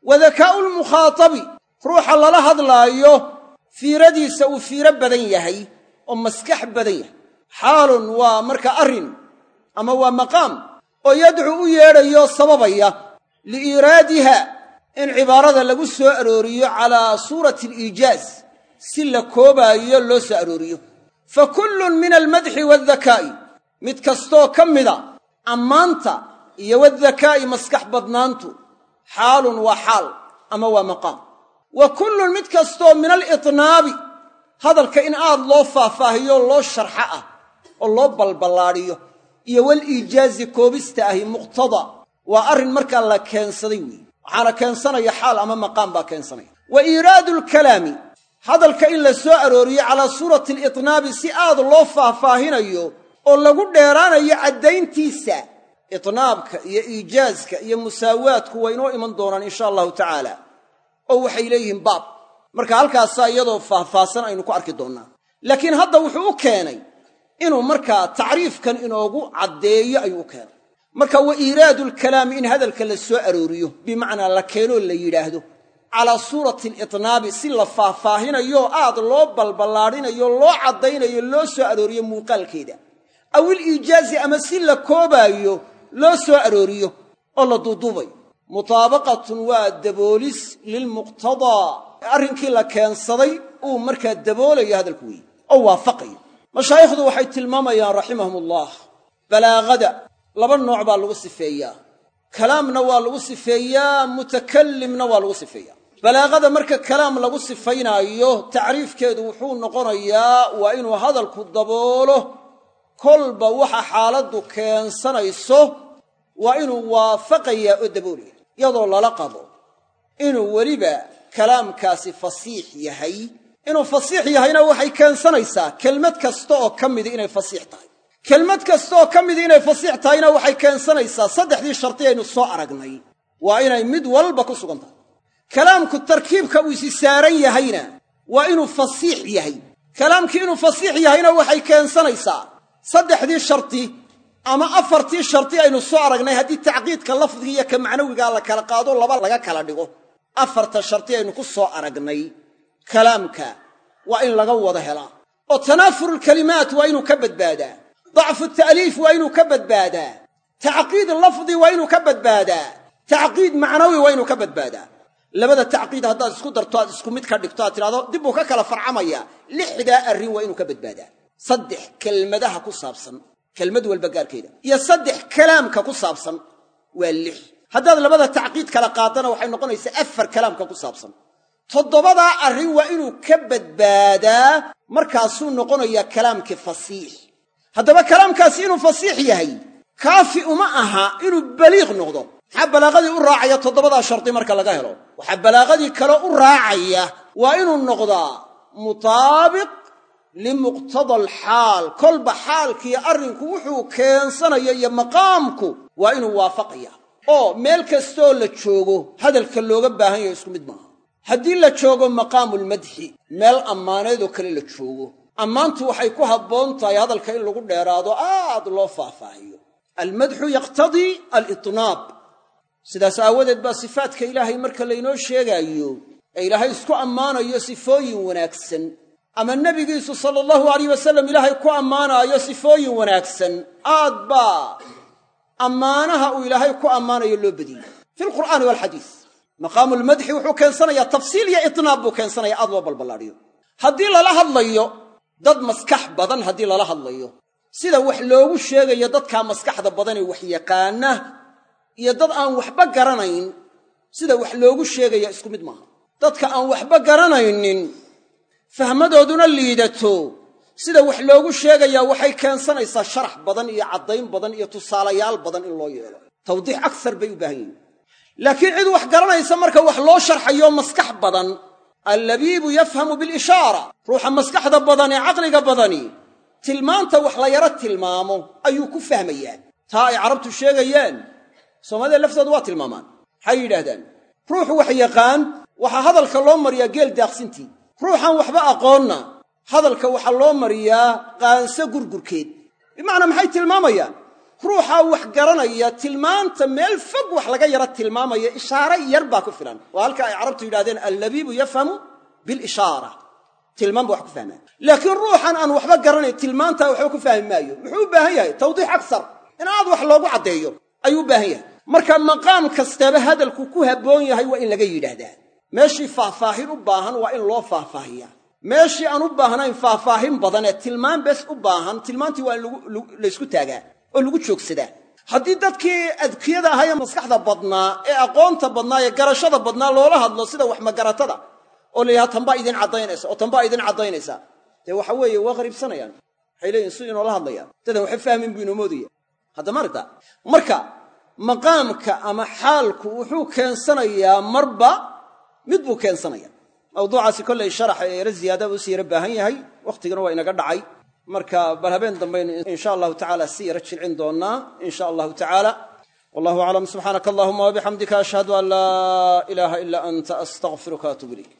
Wa dakaa'u lmukhaatabi ruuxa lala hadlaayo fiiradiisa uu fiiro badan yahay oo maskax badan yahay xaalun waa marka arrin ama waa maqaam oo yadcuu u yeedhayo sababaya liiiraadiha in cibaarada lagu soo arooriyo calaa suurati aliijaaz si la koobaayo loo soo arooriyo. Fa kullun min almadxi waaldakaa'i mid kastoo ka mida ammaanta iyo waaldakaa'i maskax badnaantu xaalun waa xaal ama waa maqaam. Wa kullun mid kastoo min alitnaabi hadalka in aad loo faahfaahiyo loo sharxa ah oo loo balballaadhiyo iyo waliijaazi koobista ahi muqtada waa arrin markaa la keensaday weeye waxaana keensanaya xaal ama maqaam baa keensanaya. Wa iiraadu alkalaami hadalka in la soo arooriyo calaa suurati alitnaabi si aad loo faahfaahinayo oo lagu dheeraanayo caddayntiisa itnaabka iyo iijaazka iyo musaawaadku waa inoo iman doonaan insha allahu tacaala oo waxay leeyihiin baab. Marka halkaasaa iyadoo faahfaahsan aynu ku arki doonnaa. Laakiin hadda wuxuu u keenay inuu markaa tacriifkan inoogu caddeeyo ayuu keenay. Marka wa iiraadu alkalaami in hadalka la soo arooriyo bimacnaa la keenoo la yidhaahdo calaa suurati alitnaabi si la faahfaahinayo aad loo balballaadhinayo loo caddaynayo loo soo arooriyo muuqaalkeeda. Aw iliijaazi ama si la koobaayo loo soo arooriyo oo la duuduubayo. Mutaabaqatun waa daboolis lilmuqtadaa arrinkii la keensaday uu markaa daboolayo hadalku weeye oo waafaqayo mashaayikhdu waxay tilmaamayaan raximahum ullah balaaqada laba nooc baa lagu sifeeyaa. Kalaamna waa lagu sifeeyaa mutakallimna waa lagu sifeeyaa. Balaaqada marka kalaam lagu sifaynaayo tacriifkeedu wuxuu noqonayaa waa inuu hadalku daboolo kolba waxa xaaladdu keensanayso waa inuu waafaqayaa oo daboolaya iyadoo lala qabo inuu weliba kalaamkaasi fasiix yahay inuu fasiix yahayna waxay keensanaysaa kelmad kasta oo ka midi inay fasiix tahay. Kelmad kasta oo ka midi inay fasiix tahayna waxay keensanaysaa saddexdii shardi aynu soo aragnay. Waa inay mid walba ku sugan tahay. Kalaamku tarkiibka uu isi saaran yahayna waa inuu fasiix yahay. Kalaamkii inuu fasiix yahayna waxay keensanaysaa saddexdii shardi ama afartii shardi aynu soo aragnay haddii tacqiidka lafdiga iyo ka macnawigaa la kala qaado laba laga kala dhigo. Afarta shardi aynu ku soo aragnay kalaamka waa in laga wada helaa oo tanaafurulkalimaat waa inuu ka badbaadaa. Dacfu ta'liif waa inuu ka badbaadaa. Tacqiid lafdi waa inuu ka badbaadaa. Tacqiid macnawi waa inuu ka badbaadaa. Labada tacqiid haddaad isku darto aad isku mid ka dhigto aad tidhahdo dib buu ka kala farcamayaa lixdaa arrin waa inuu ka badbaadaa. Saddex kelmadaha ku saabsan. Kelmad walba gaarkeeda. Iyo saddex kalaamka ku saabsan. Waa lix. Haddaad labada tacqiid kala qaadana waxay noqonaysaa afar kalaamka ku saabsan toddobadaa arrin waa inuu ka badbaadaa markaasuu noqonayaa kalaamkii fasiix. Haddaba kalaamkaasi inuu fasiix yahay kaafi uma aha inuu baliiq noqdo. Maxaa balaaqadii u raacaya toddobadaa shardi marka laga helo? Waxaa balaaqadii kale u raacaya waa inuu noqdaa mutaabiq limuqtada alxaal. Kolba xaalkiiyo arrinku wuxuu keensanayo iyo maqaamku waa inuu waafaqaya. Oo meel kastoo la joogo hadalka looga baahan yaho isku mid maaha haddii la joogo maqaamulmadxi meel ammaaneedoo kale la joogo ammaantu waxay ku habboon tahay hadalka in lagu dheeraado aad loo faahfaahiyo. Almadxu yaqtadii alitnaab. Sidaas aawadeed baa sifaadka ilaahay marka laynoo sheegaayo ee ilaahay isku ammaanayo sifooyin wanaagsan. Ama nebigiisu sala allahu alayh wasalam ilaahay ku ammaanaayo sifooyin wanaagsan aad baa ammaanaha uu ilaahay ku ammaanayo loo badiyey fi lqur'aani walxadiis maqaamulmadxi wuxuu keensanayaa tafsiil iyo itnaab buu keensanaya aad loo balballaadhiyo. Haddii lala hadlayo dad maskax badan haddii lala hadlayo sida wax loogu sheegayo dadkaa maskaxda badanee wax yaqaana iyo dad aan waxba garanayn sida wax loogu sheegaya isku mid maaha. Dadka aan waxba garanaynin fahmadooduna liidato sida wax loogu sheegayaa waxay keensanaysaa sharax badan iyo caddayn badan iyo tusaalayaal badan in loo yeelo. Tawdiix aksar bay u baahan yihiin laakiin cid wax garanaysa marka wax loo sharxayo maskax badan allabiibu yafhamu bilishaara. Ruuxa maskaxda badan ee caqliga badani tilmaanta wax la yaro tilmaamo ayuu ku fahmayaa taa ay carabtu sheegayaan soomaalida laftooda waa tilmaamaan. Maxay yidhaahdaan ruuxu wax yaqaan waxaa hadalka loo mariyaa geel daaqsintii ruuxaan waxba aqoonna hadalka waxaa loo mariyaa qaanso gurgurkeed. Bimacnaa maxay tilmaamayaan ruuxaa wax garanaya tilmaanta meel fog wax laga yaro tilmaamaya ishaare yar baa ku filan. Waa halka ay carabtu yidhahdeen allabiibu yafhamu bilishaara. Tilmaan ba wax ku fahmaa laakiin ruuxan aan waxba garanayn tilmaantaa waxba ku fahmi maayo. Muxuu u baahan yahay? Tawdiix aksar. In aad wax loogu caddeeyo. Ayuu u baahan yahay. Marka maqaam kastaba hadalku ku habboon yahay waa in laga yidhaahdaa. Meeshii faahfaahin u baahan waa in loo faahfaahiyaa. Meeshii aan u baahnayn faahfaahin badan ee tilmaan bes u baahan tilmaantii waa in laysku taagaa oo lagu joogsadaa haddii dadkii adkiyada ahaa ee maskaxda badnaa ee aqoonta badnaa ee garashada badnaa loola hadlo sida wax magaratada oo la yidhaha tanbaa idin caddaynaysa oo tanbaa idin caddaynaysa. Dee waxa weeye waa qariibsanayaan. Waxay leeyihiin si inoola hadlayaan. Dadan waxa fahmin buu inoo moodaya haddama aragta marka maqaamka ama xaalku wuxuu keensanayaa marba mid buu keensanaya mawduucaasi kollay sharaxa ee yaro ziyaada u si yaro baahan yahay. Wakhtigana waa inaga dhacay marka bal habeen dambaynu insha allahu tacala si yaro jilcin doonnaa insha allahu tacaala wallahu aclam subxaanaka allahuma wabixamdika ashhadu an laa ilaaha ilaa anta astaqfiruka atuub ilayk